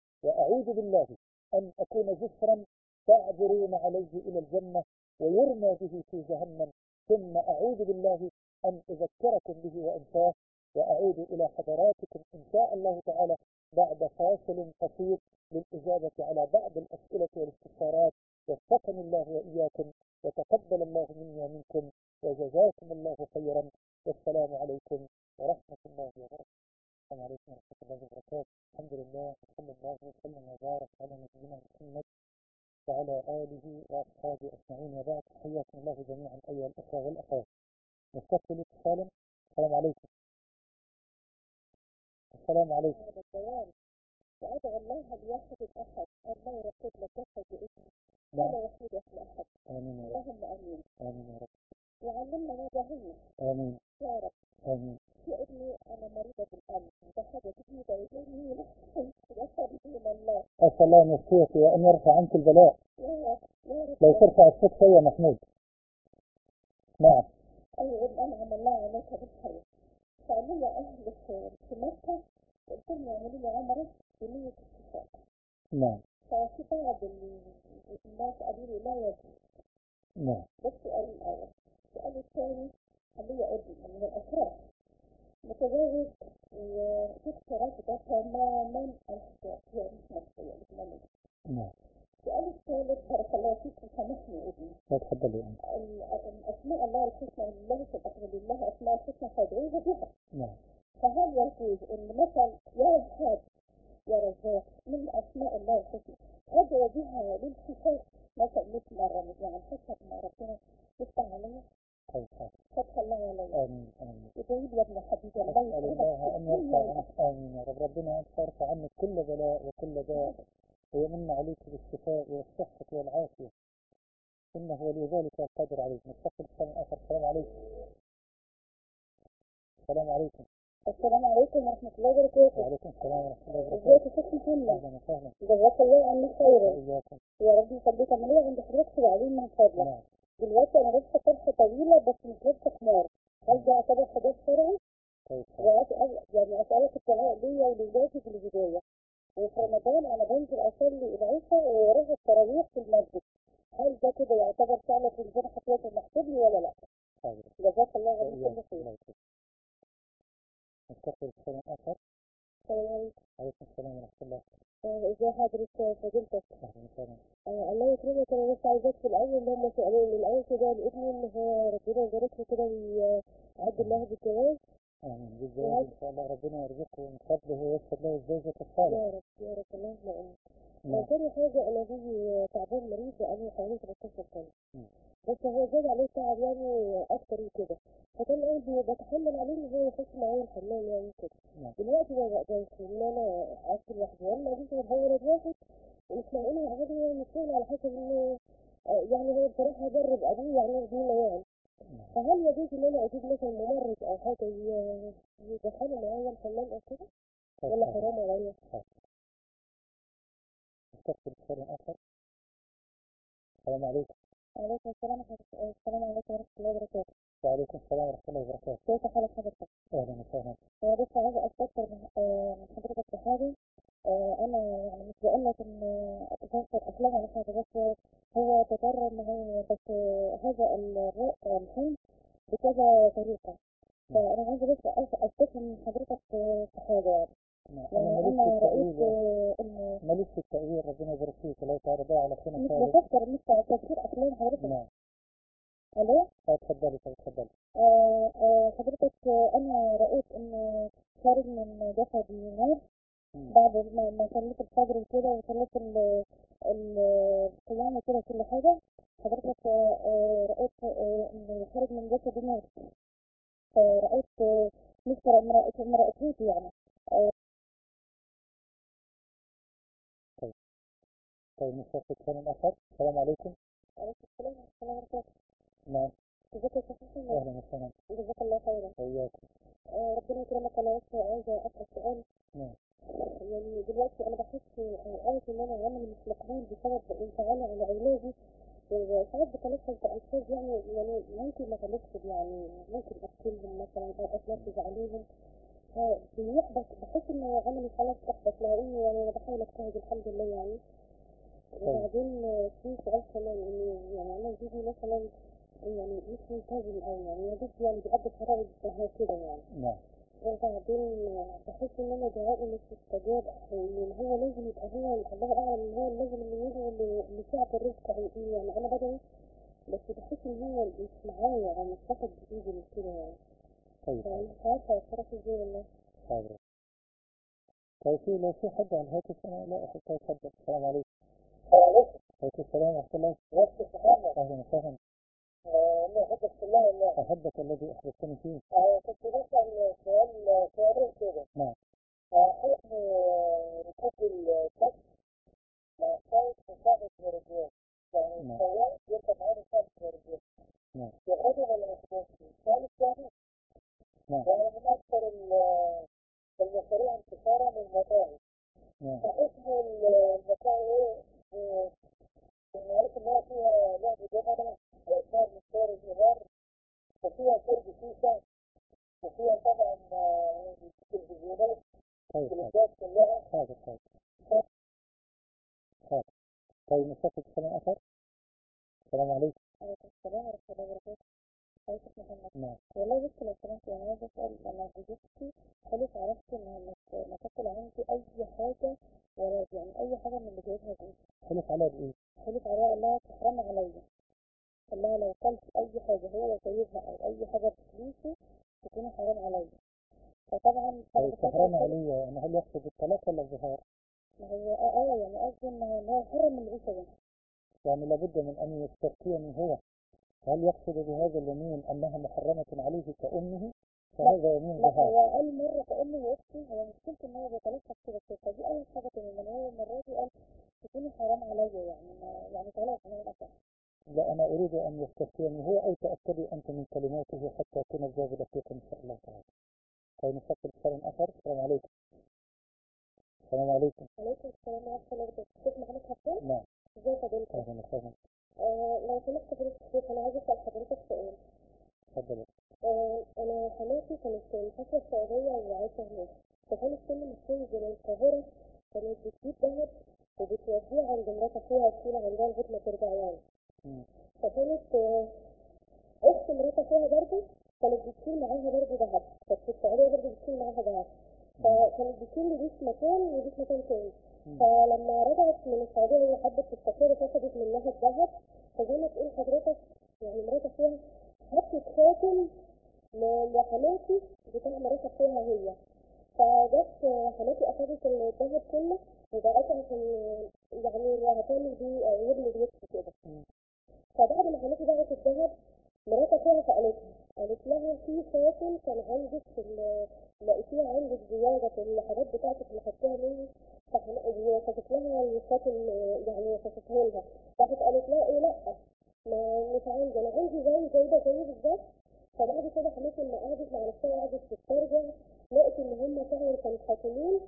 بالله أن أكون جسرا تعبرون عليه إلى الجنة ويرمى به في جهنم ثم أعوذ بالله أن أذكركم به وأنساه وأعود إلى حضراتكم إن شاء الله تعالى بعد فاصل قصير للإجابة على بعض الأسئلة والاستفسارات. وفقني الله وإياكم وتقبل الله مني ومنكم وجزاكم الله خيرا. والسلام عليكم ورحمة الله وبركاته. السلام عليكم ورحمة الله وبركاته الحمد لله وصلى الله وسلم وبارك على نبينا محمد وعلى آله وأصحابه أجمعين وبعد حياكم الله جميعا أيها الأخوة والأخوات نستقبل اتصالا السلام عليكم السلام عليكم وأدعو الله بواحد أحد الله يرتب لك نعم ولا وحيد أحد أحد آمين يا رب اللهم آمين آمين يا رب. وعلمنا ما جهلنا. آمين. يا رب. آمين. يا ابني أنا مريضة بالقلب ده حاجة جديدة وأسأل من الله أن يشفيك وأن يرفع عنك البلاء. يا رب لو ترفع الصوت شوية محمود. نعم. أيوة أنعم الله عليك بالخير فقالوا لي أهل في في مكة قلت لهم يعملوا لي عمرة بنية الشفاء نعم. ففي بعض ال- الناس قالوا لي لا يجوز نعم. ده السؤال الأول السؤال الثاني قال لي ابني من الأشراف ده تماما الحجاب هي مش نفسية مش منية نعم. السؤال الثالث بارك الله فيك وسامحني أبني. لا تفضلي أنت. ال- أسماء الله الحسنى لله سبحانه لله أسماء الحسنى فادعوه بها نعم. فهل يجوز أن مثلا يا وهاب يا رزاق من أسماء الله الحسنى ادعو بها للشفاء مثلا 100 مره يعني حسب ما ربنا يفتح عليا حاضر. فتح الله عليا آمين آمين ادعي لي يا ابن حبيبي الله أسأل يسعدك الله الدنيا يرفع عنك آمين يا رب ربنا يرفع عنك كل بلاء وكل داء ويمن عليك بالشفاء والصحة والعافية إنه ولي ذلك القادر عليه نستقبل السلام آخر السلام عليكم السلام عليكم السلام عليكم ورحمة الله وبركاته. وعليكم السلام ورحمة الله ازيك وبركاته. يا شيخ محمد أهلا وسهلا جزاك الله. عني خيرا يا رب يخليك أنا ليا عند حضرتك سؤالين من فضلك نعم دلوقتي أنا لابسه طرحه طويلة بس مش لابسه خمار هل ده يعتبر حجاب شرعي؟ طيب. يعني أسألك الدعاء ليا ولولادي في البداية وفي رمضان أنا بنزل أصلي العشاء ووراها التراويح في المسجد. هل ده كده يعتبر فعلا في الجنة حكاية المحسوب لي ولا لا؟ حاضر جزاك الله وإياكم كل خير. نستقبل السلام آخر. السلام عليكم. عليكم السلام ورحمة الله. ازي حضرتك فضيلتك الله يكرمك. أنا بس عايزاك في الأول لما سؤالين الأول كده لابني إن هو ربنا يبارك له كده ويعد الله بالجواز آمين. بالزواج إن شاء الله ربنا يرزقه من فضله وييسر له الزوجة الصالحة. يا رب يا رب. اللهم آمين. نعم. تاني حاجة أنا بيجي تعبان مريض بقالي حوالي 13 سنة. مم. بس هو زاد عليه تعب يعني أكتر من كده فكان قلبي بتحمل عليه إن هو يخش معايا الحمام يعني كده نعم. دلوقتي ما بقدرش إن أنا أكل لوحدي ولا أجيب غير ولد واحد لاقيني عادي يعني مشكلة على حسب إنه آه، يعني هو بصراحة جرب أبوه يعني يرضينا يعني نعم. فهل يجوز إن أنا أجيب مثلا ممرض أو حاجة ي- يدخله معايا الحمام أو كده طيب ولا حاضر. حرام عليا؟ نستقبل السلام آخر السلام عليكم عليكم السلام السلام عليكم ورحمة الله وبركاته. وعليكم السلام ورحمة الله وبركاته. كيف حالك حضرتك؟ أهلا وسهلا. أنا بس عايزة أستفسر من آه، من حضرتك بحاجة آه، أنا يعني مش بقول لك إن أتفسر أفلام ولا حاجة بس هو تكرر معايا بس هذا الحين بكذا طريقة. فأنا عايزة بس أس- أستفسر من حضرتك في في حاجة يعني. نعم. يعني ماليش في التأويل آه، إن ماليش في التأويل ربنا يبارك فيك. الله تعالى بقى على خير مش بفكر مش في تفسير أفلام حضرتك. نعم. آه، اتفضلي طيب، اتفضلي آه، آه، حضرتك آه، أنا رأيت إن خارج من جسدي نار. بعد ما ما صليت الفجر وكده وصليت ال- ال- القيام وكده كل حاجة حضرتك آه، آه، رأيت آه، إن خارج من جسدي نار فرأيت آه، مش ما رأيت ما رأيتهوش يعني. طيب نستقبل السلام آخر السلام عليكم. عليكم السلام ورحمة الله وبركاته. نعم. ازيك يا محمد أهلا وسهلا. جزاك الله خيرا. وإياكم آه، ربنا يكرمك. أنا بس عايزة أسأل سؤال. نعم. يعني دلوقتي أنا بحس اوقات إن أنا عملي مش مقبول بسبب انفعالي على اولادي وساعات بتنفذ بألفاظ يعني يعني ممكن ما تنفذ يعني ممكن اقتلهم مثلا أو اتنفذ عليهم. فبيحبط بحس إنه عملي خلاص احبط مع اني يعني أنا بحاول أجتهد الحمد لله يعني. وبعدين في سؤال كمان انه يعني أنا جدي مثلا يعني مش ملتزم قوي يعني يا دوب يعني بيقضي فرائض كده يعني. نعم. وبعدين بحس إن أنا دعائي مش مستجاب وان هو لازم يبقى هو الله أعلم إن هو لازم اللي اللي ساعة الرزق هيجي يعني. أنا بدعي بس بحس إن هو مش معايا أو مش واخد بايدي من كده يعني. طيب. مش عارفه اتصرف إزاي والله حاضر طيب. في لو في حد على الهاتف أنا لا احب اتفضل السلام عليكم. وعليكم السلام ورحمه الله محمد أهلا وسهلا أحبك الله والله احبك الذي احببتني فيه كنت بسأل سؤال سؤالين كده نعم حكم ركوب الكف مع الصوت وصعب الرجال يعني. السواق يركب معاه صعب الرجال نعم. ياخدهم ولا ما ياخدهمش؟ السؤال نعم. يعني من أكثر ال- المشاريع انتشارا المطاعم نعم فحكم المطاعم إيه؟ آه، عارف إن هي فيها لعب جبنة وإشار من صور الإبار وفيها شرب شيشة وفيها طبعا آه، التلفزيونات طيب التلفزيونات كلها حاضر حاضر طيب نستفيد كلام اخر السلام عليكم عليكم السلام ورحمه الله وبركاته نعم والله بص لو سمحت يعني عايزه اسال أنا جوزتي خلت عرفت انها ما تاكل عندي اي حاجة ولا يعني اي حاجة من اللي جايبها دي خلص عليها بايه؟ خلت عليها قال لها تحرم عليا قال لو كلت اي حاجة هو جايبها أو اي حاجة بفلوسه تكون حرام عليا فطبعا طيب تحرم علي يعني هل يقصد الطلاق ولا الظهار؟ ما هو آه يعني قصدي أن هو حرم العيشه يعني لابد من ان يسترقيني هو هل يقصد بهذا اليمين أنها محرمة عليه كأمه؟ فهذا يمين لا ظهار هو قال مرة كأمي وأختي هو مشكلته إن هو بيتلفظ كده كده فدي أول حاجة تانية هو المرة دي قال تكوني حرام عليا يعني ما يعني ثلاثة أنا الأصح لا أنا أريد أن يستفتيني هو أو تأكدي أنت من كلماته حتى أكون الجواب دقيقا إن شاء الله تعالى. طيب نستقبل اتصال آخر السلام عليكم. السلام عليكم. عليكم السلام ورحمة الله وبركاته محمد؟ نعم ازيك يا بنتي؟ أهلا وسهلا لو سمحت حضرتك كيف أنا عايزة أسأل حضرتك سؤال. تفضل آه أنا حماتي كانت مسافرة السعودية وعايشة هناك. فكانت كل ما من القاهرة كانت بتجيب دهب وبتوديه عند مرات أخوها تشيل عندها لغاية ما ترجع يعني. فكانت آه، أخت مرات اخوها برضه كانت بتشيل معاها برضه دهب كانت في السعودية برضه بتشيل معاها دهب فكانت بتشيل في مكان في مكان تاني. فلما رجعت من السعودية هي حبت تستقر فاخدت منها الدهب فزي ما تقول حضرتك يعني مرات اخوها حطت خاتم لحماتي بتاع مرات اخوها هي. فجت حماتي اخدت الدهب كله وبعتها عشان يعني هتعمل بيه يبني بيت كده. فبعد ما حماتي باعت الذهب مرات اخوها سالتها قالت لها في خاتم كان عندك في ال- لقيتيه عندك زيادة في الحاجات بتاعتك اللي خدتها مني وصفت لها الخاتم آه، يعني وصفته لها راحت قالت لها إيه لا ما مش عندي أنا عندي زي زي ده زي بالظبط فبعد كده حماتي لما قعدت مع نفسها وقعدت تسترجع لقيت إن هم فعلا كانوا خاتمين.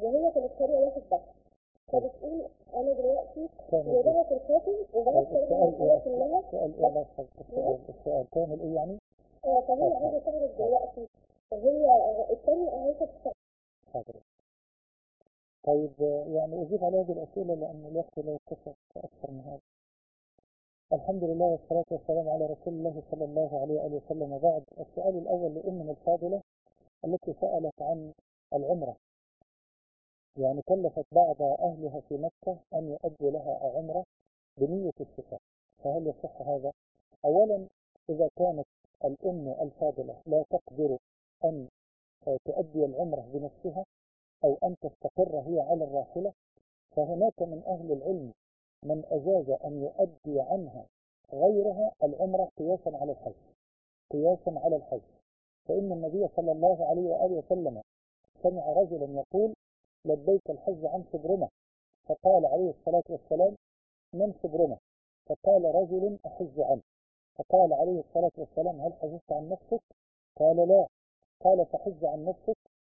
وهي كانت شاريه واحد بس فبتقول أنا دلوقتي؟ دوبك الخاتم وبعد طيب كده السؤال إيه؟ انها السؤال كامل إيه يعني؟ آه، فهي عايزة تعرف دلوقتي فهي تسأل حاضر. طيب يعني أجيب على هذه الأسئلة لأن الوقت لا يتسع أكثر من هذا. الحمد لله والصلاة والسلام على رسول الله صلى الله عليه وآله وسلم وبعد السؤال الأول لأمنا الفاضلة التي سألت عن العمرة يعني كلفت بعض أهلها في مكة أن يؤدوا لها عمرة بنية الشفاء فهل يصح هذا؟ أولا إذا كانت الأم الفاضلة لا تقدر أن تؤدي العمرة بنفسها أو أن تستقر هي على الراحلة فهناك من أهل العلم من أجاز أن يؤدي عنها غيرها العمرة قياسا على الحج قياسا على الحج. فإن النبي صلى الله عليه وآله وسلم سمع رجلا يقول لبيك الحج عن صبرمة فقال عليه الصلاة والسلام من صبرمة فقال رجل أحج عنه. فقال عليه الصلاة والسلام هل حجزت عن نفسك؟ قال لا. قال فحج عن نفسك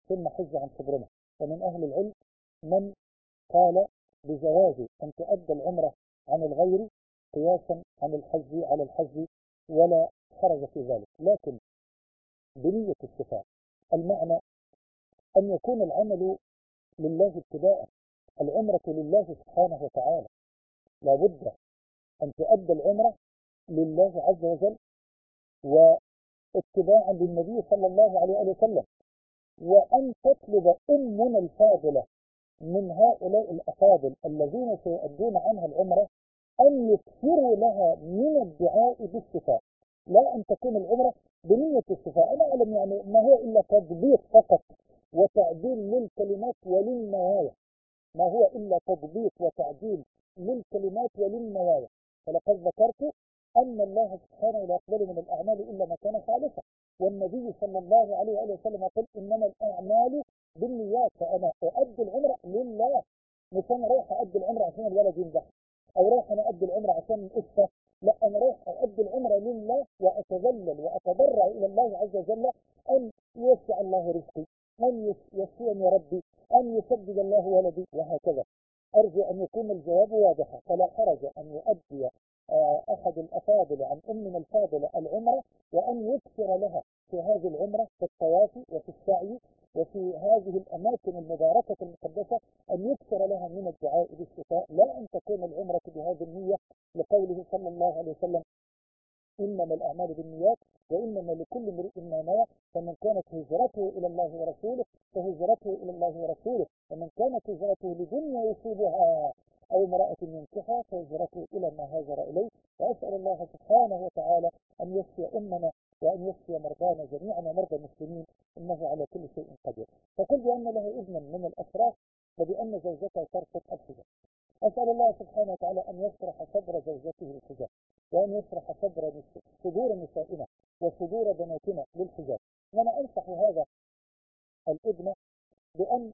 ثم حج عن صبرمة ومن أهل العلم من قال بجواز أن تؤدى العمرة عن الغير قياسا عن الحج على الحج ولا حرج في ذلك. لكن بنية الشفاء المعنى أن يكون العمل لله ابتداء العمرة لله سبحانه وتعالى. لابد أن تؤدى العمرة لله عز وجل واتباعا للنبي صلى الله عليه وسلم. وأن تطلب أمنا الفاضلة من هؤلاء الأفاضل الذين سيؤدون عنها العمرة أن يكثروا لها من الدعاء بالشفاء. لا أن تكون العمرة بنية الشفاء. أنا أعلم يعني ما هو إلا تضبيط فقط وتعديل للكلمات وللنوايا. ما هو إلا تضبيط وتعديل للكلمات وللنوايا. فلقد ذكرت أن الله سبحانه لا يقبل من الأعمال إلا ما كان خالصا. والنبي صلى الله عليه وآله وسلم يقول إنما الأعمال بالنيات فأنا أؤدي العمرة لله. مش أنا رايح أؤدي العمرة عشان الولد ينجح. أو رايح أنا أؤدي العمرة عشان القصة لا أنا رايح أؤدي العمرة لله وأتذلل وأتضرع إلى الله عز وجل أن يوسع الله رزقي أن يشفيني ربي أن يسدد الله ولدي وهكذا. أرجو أن يكون الجواب واضحا. فلا حرج أن يؤدي أحد الأفاضل عن أمنا الفاضلة العمرة وأن يكثر لها في هذه العمرة في الطواف وفي السعي وفي هذه الأماكن المباركة المقدسة أن يكثر لها من الدعاء بالشفاء. لا أن تكون العمرة بهذه النية لقوله صلى الله عليه وسلم إنما الأعمال بالنيات وإنما لكل امرئ ما نوى. فمن كانت هجرته إلى الله ورسوله فهجرته إلى الله ورسوله. ومن كانت هجرته لدنيا يصيبها أو امرأة ينكحها فهجرته إلى ما هاجر إليه. وأسأل الله سبحانه وتعالى أن يشفي أمنا وأن يشفي مرضانا جميعا ومرضى المسلمين إنه على كل شيء قدير. فقل بأن له إذنا من الأشراف وبأن زوجته ترفض الحجاب. أسأل الله سبحانه وتعالى أن يشرح صدر زوجته للحجاب وأن يشرح صدر صدور نسائنا وصدور بناتنا للحجاب. وأنا أنصح هذا الابن بأن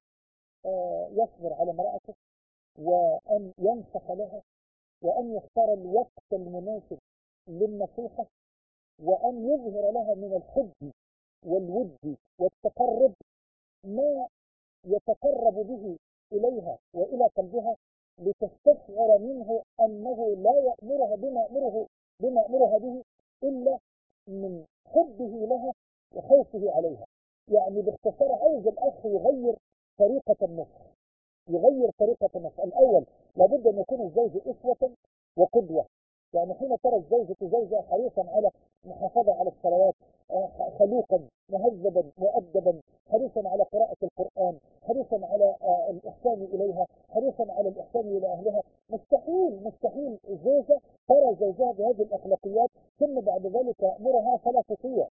يصبر على امرأته وأن ينصح لها وأن يختار الوقت المناسب للنصيحة وأن يظهر لها من الحب والود والتقرب ما يتقرب به إليها وإلى قلبها لتستشعر منه أنه لا يأمرها بما يأمره بما يأمرها به إلا من حبه لها وخوفه عليها. يعني باختصار عايز الأخ يغير طريقة النصح. يغير طريقة النصح الأول لابد أن يكون الزوج أسوة وقدوة. يعني حين ترى الزوجة زوجها حريصا على المحافظة على الصلوات خلوقا مهذبا مؤدبا حريصا على قراءة القرآن حريصا على الإحسان إليها حريصا على الإحسان إلى أهلها. مستحيل مستحيل زوجة ترى زوجها بهذه الأخلاقيات ثم بعد ذلك تأمرها فلا تطيع.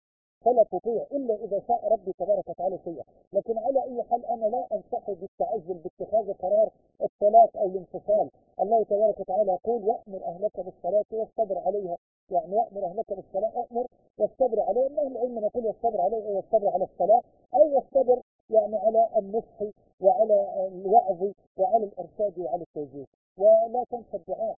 فلا تطيع إلا إذا شاء ربي تبارك وتعالى شيئا لكن على أي حال أنا لا أنصح بالتعجل باتخاذ قرار الطلاق أو الانفصال. الله تبارك وتعالى يقول وأمر أهلك بالصلاة واصطبر عليها. يعني يأمر أهلك بالصلاة أمر واصطبر عليها الله العلم نقول يصطبر عليه أو يصطبر على الصلاة. أو يصطبر يعني على النصح وعلى الوعظ وعلى الإرشاد وعلى التوجيه. ولا تنسى الدعاء.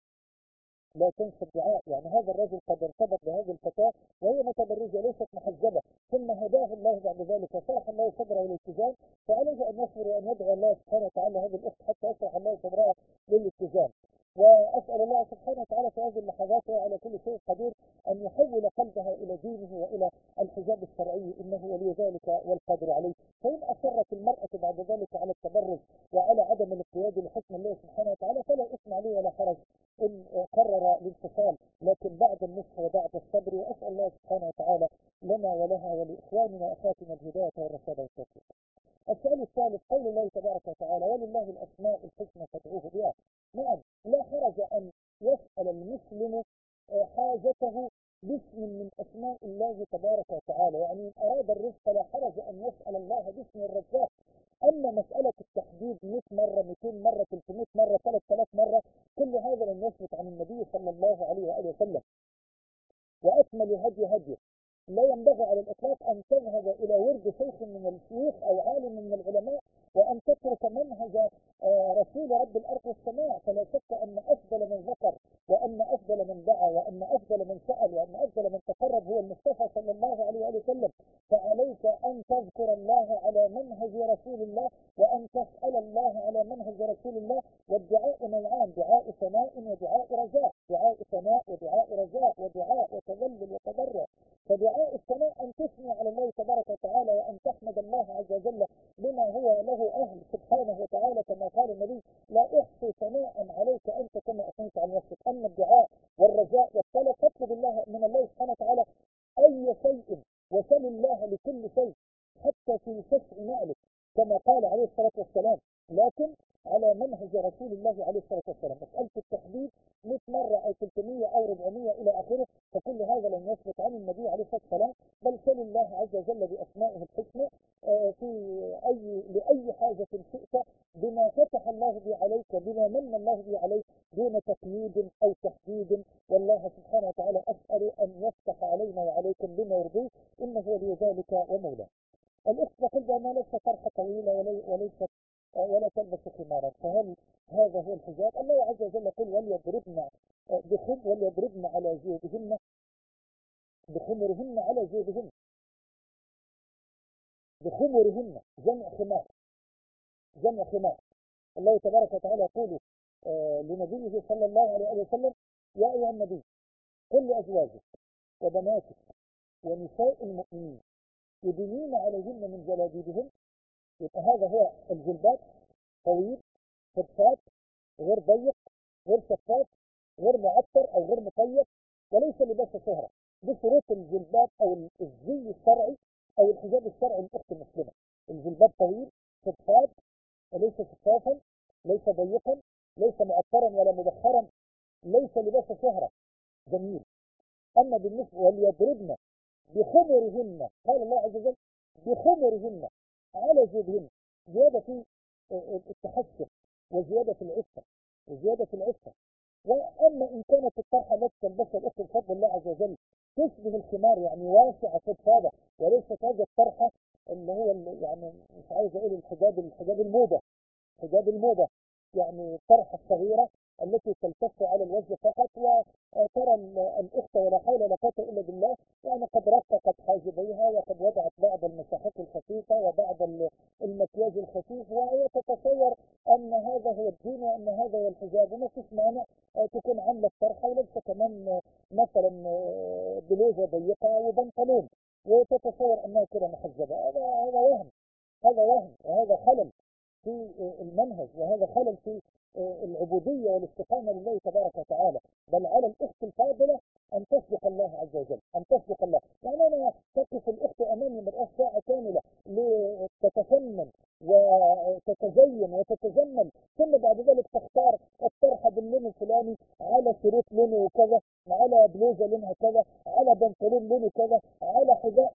لا تنسى الدعاء. يعني هذا الرجل قد ارتبط بهذه الفتاة وهي متبرجة ليست محجبة. ثم هداه الله بعد ذلك وشرح الله صدره للالتزام فعليه أن يصبر وأن يدعو الله سبحانه وتعالى هذه الأخت حتى يشرح الله صدرها للالتزام وأسأل الله سبحانه وتعالى في هذه اللحظات على كل شيء قدير أن يحول قلبها إلى دينه وإلى الحجاب الشرعي إنه ولي ذلك والقادر عليه. فإن أصرت المرأة بعد ذلك على التبرج وعلى عدم الانقياد لحكم الله سبحانه ولإخواننا وأخواتنا الهداية والرشاد والتوفيق السؤال الثالث قول الله تبارك وتعالى ولله الأسماء أن هذا هو الحجاب. وما فيش معنى تكون عاملة الطرحة ولبسه كمان مثلا آه، بلوزه ضيقه وبنطلون. وتتصور أنها كده محجبة. هذا هذا وهم. هذا وهم. وهذا خلل في المنهج. وهذا خلل في آه، العبودية والاستقامة لله تبارك وتعالى. بل على الأخت الفاضلة أن تصدق الله عز وجل. أن تصدق الله. يعني أنا تقف الأخت أمامي مرأة ساعة كاملة لتتفنن وتتزين وتتجمل. اللون الفلاني على شريط لونه كذا على بلوزة لونها كذا على بنطلون لونه كذا على حذاء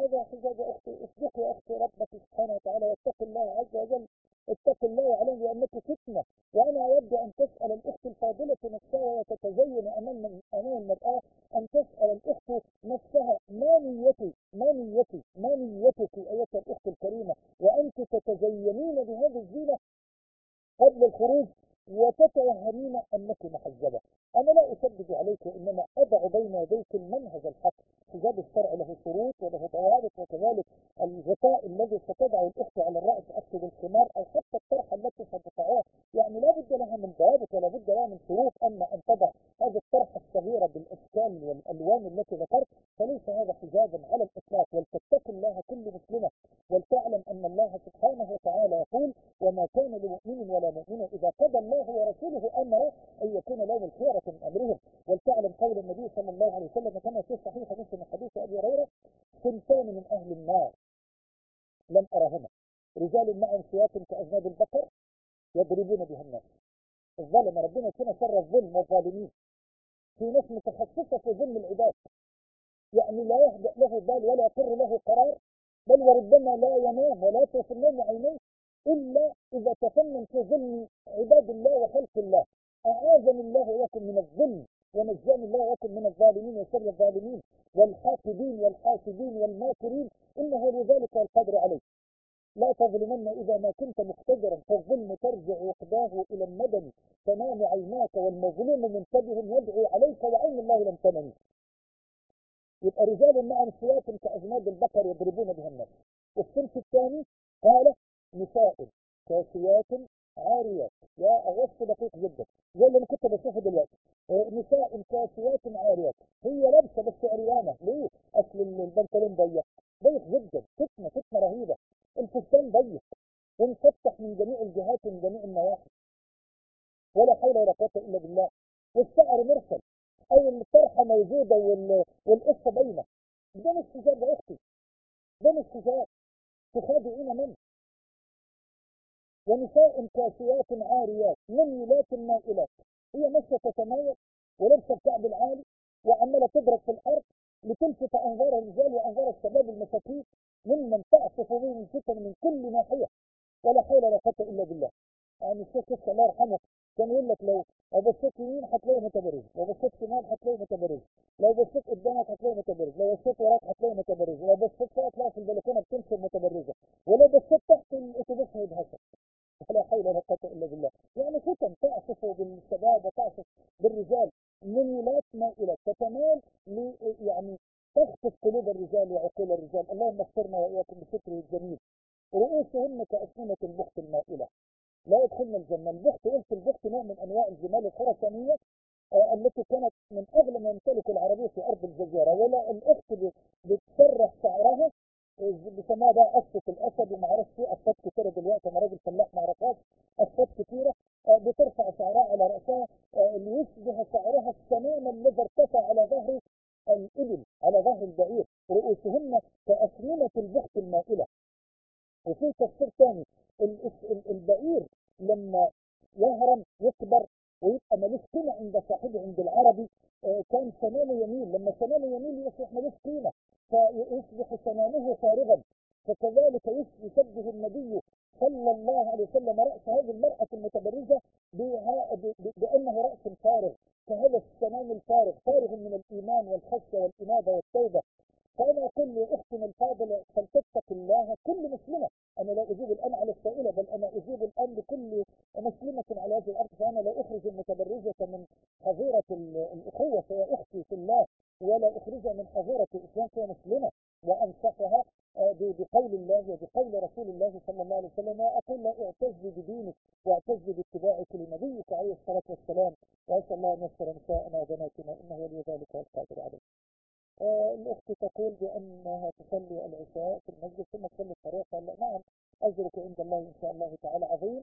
هذا حذاء يا أختي اصدق يا أختي ربك سبحانه وتعالى واتق الله عز وجل اتق الله عليه لأنك فتنة وأنا أود أن تسأل الأخت الفاضلة نفسها وتتزين أمام أمام المرآة أن تسأل الأخت نفسها ما نيتي؟ ما نيتي؟ ما نيتك أيتها الأخت الكريمة؟ وأنت تتزينين بهذه الزينة قبل الخروج؟ تتوهمين أنك محجبة أنا لا أشدد عليك إنما أضع بين يديك المنهج الحق. حجاب الشرع له شروط وله ضوابط وكذلك الغطاء الذي ستضع الأخت لو بصيت قدامك هتلاقي متبرج لو بصيت وراك هتلاقي متبرج لو بصيت فوق في البلكونة بتمشي متبرجه ولو بصيت تحت الأتوبيس هيدهشك ولا حول ولا قوة إلا بالله. يعني فتن تعصف بالشباب وتعصف بالرجال منيلات مائلات تتمال ل يعني تخطف قلوب الرجال وعقول الرجال. اللهم اغفرنا وإياكم بستره الجميل. رؤوسهن كأسنمة البخت المائلة. لا يدخلن الجنة. البخت قلت البخت نوع من أنواع الجمال الخرسانية. التي كانت من أغلى ما يمتلك العربية في أرض الجزيرة ولا الأخت بتسرح شعرها بيسموها بقى قصة الأسد وما أعرفش إيه أسد كتيرة دلوقتي أنا راجل فلاح ما اعرفهاش أسد كتيرة آه بترفع شعرها على رأسها آه ليشبه شعرها السنام الذي ارتفع على ظهر الإبل على ظهر البعير رؤوسهن كأسنمة البخت المائلة. وفي تفسير ثاني البعير لما يهرم يكبر ويبقى ملوش قيمة عند صاحبه عند العربي. آه كان سنامه يميل لما سنامه يميل يصبح ملوش قيمة. فيصبح سنامه فارغا. فكذلك يشبه النبي صلى الله عليه وسلم رأس هذه المرأة المتبرجة بأنه رأس فارغ. فهذا السنام الفارغ فارغ من الإيمان والخشية والإنابة والتوبة. فأنا أقول لأختنا الفاضلة فلتتق الله. كل مسلمة أنا لا أجيب الآن على السائلة بل أنا أجيب الآن لكل حظيرة الإسلام فهي مسلمة وأنصفها بقول الله وبقول رسول الله صلى الله عليه وسلم وأقول لا اعتز بدينك واعتز باتباعك لنبيك عليه الصلاة والسلام وأسأل الله أن يستر نساءنا وبناتنا إنه ولي ذلك والقادر عليه. آه الأخت تقول بأنها تصلي العشاء في المسجد ثم تصلي الطريق قال نعم أجرك عند الله إن شاء الله تعالى عظيم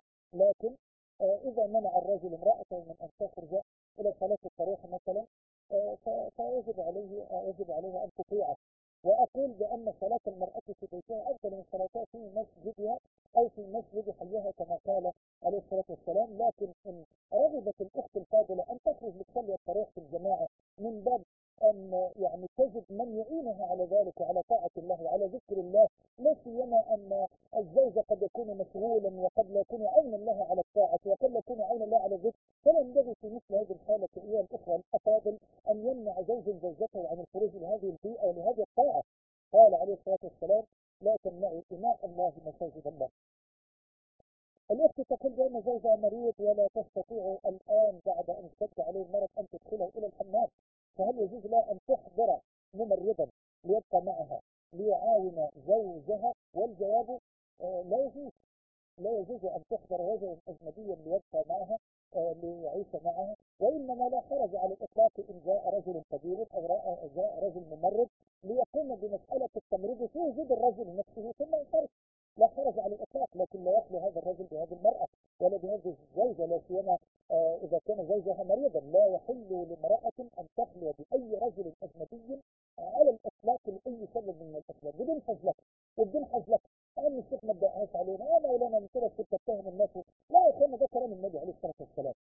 الصلاة والسلام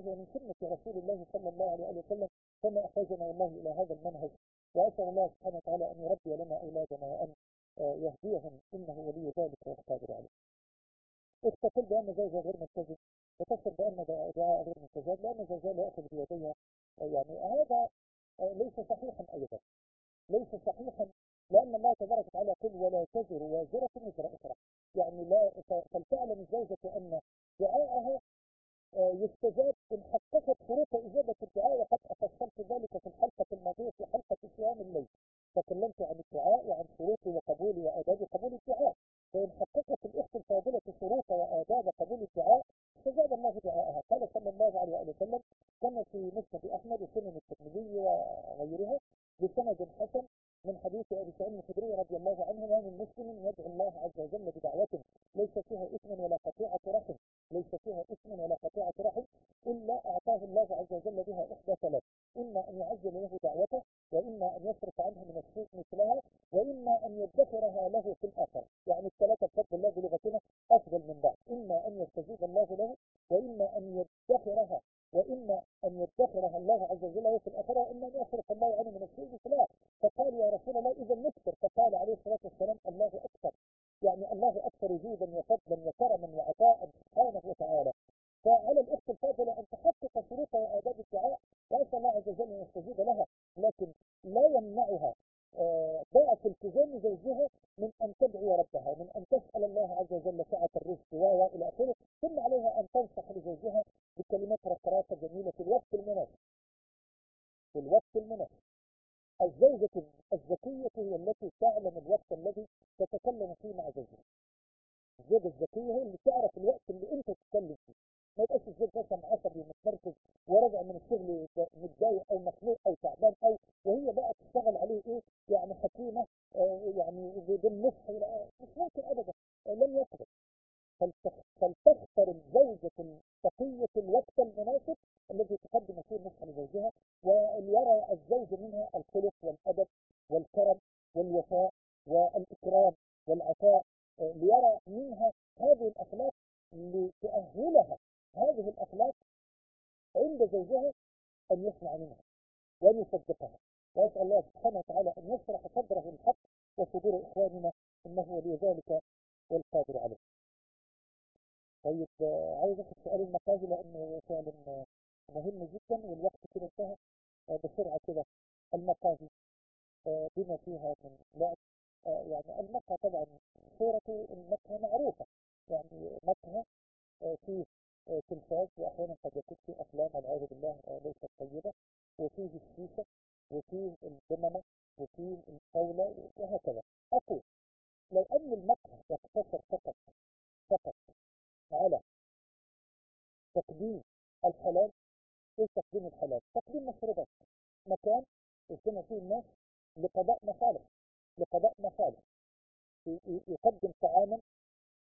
هذا من سنة رسول الله صلى الله عليه وسلم كما أخرجنا الله إلى هذا المنهج. وأسأل الله سبحانه وتعالى أن يربي لنا أولادنا وأن يهديهم إنه هو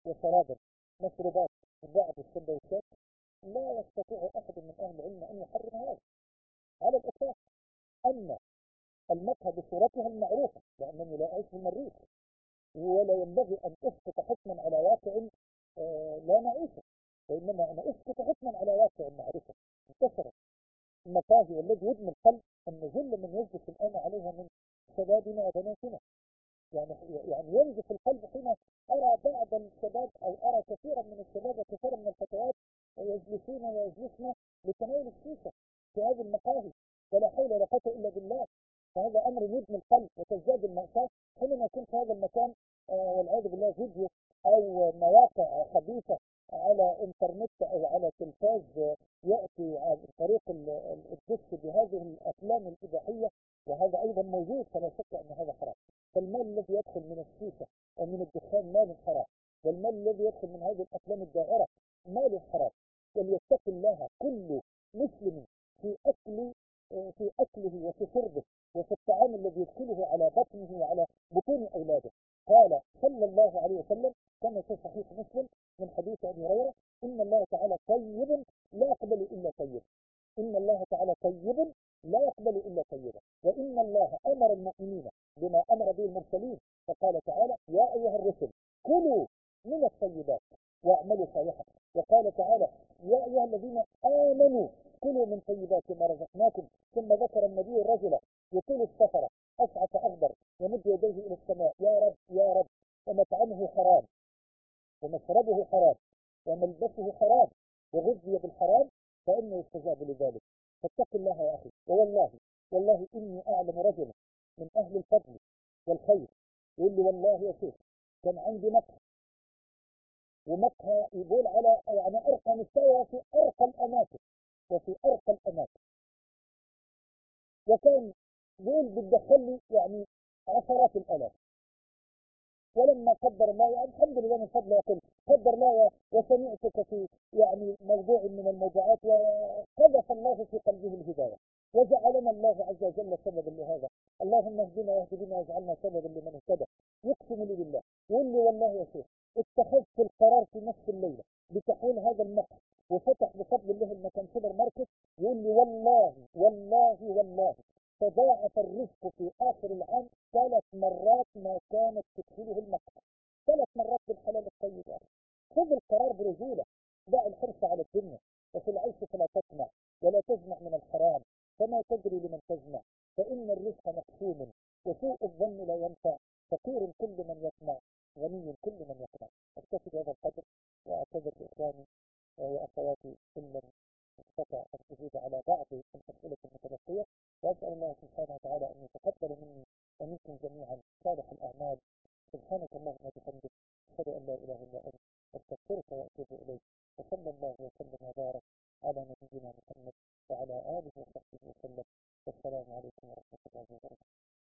وشرابا مشروبات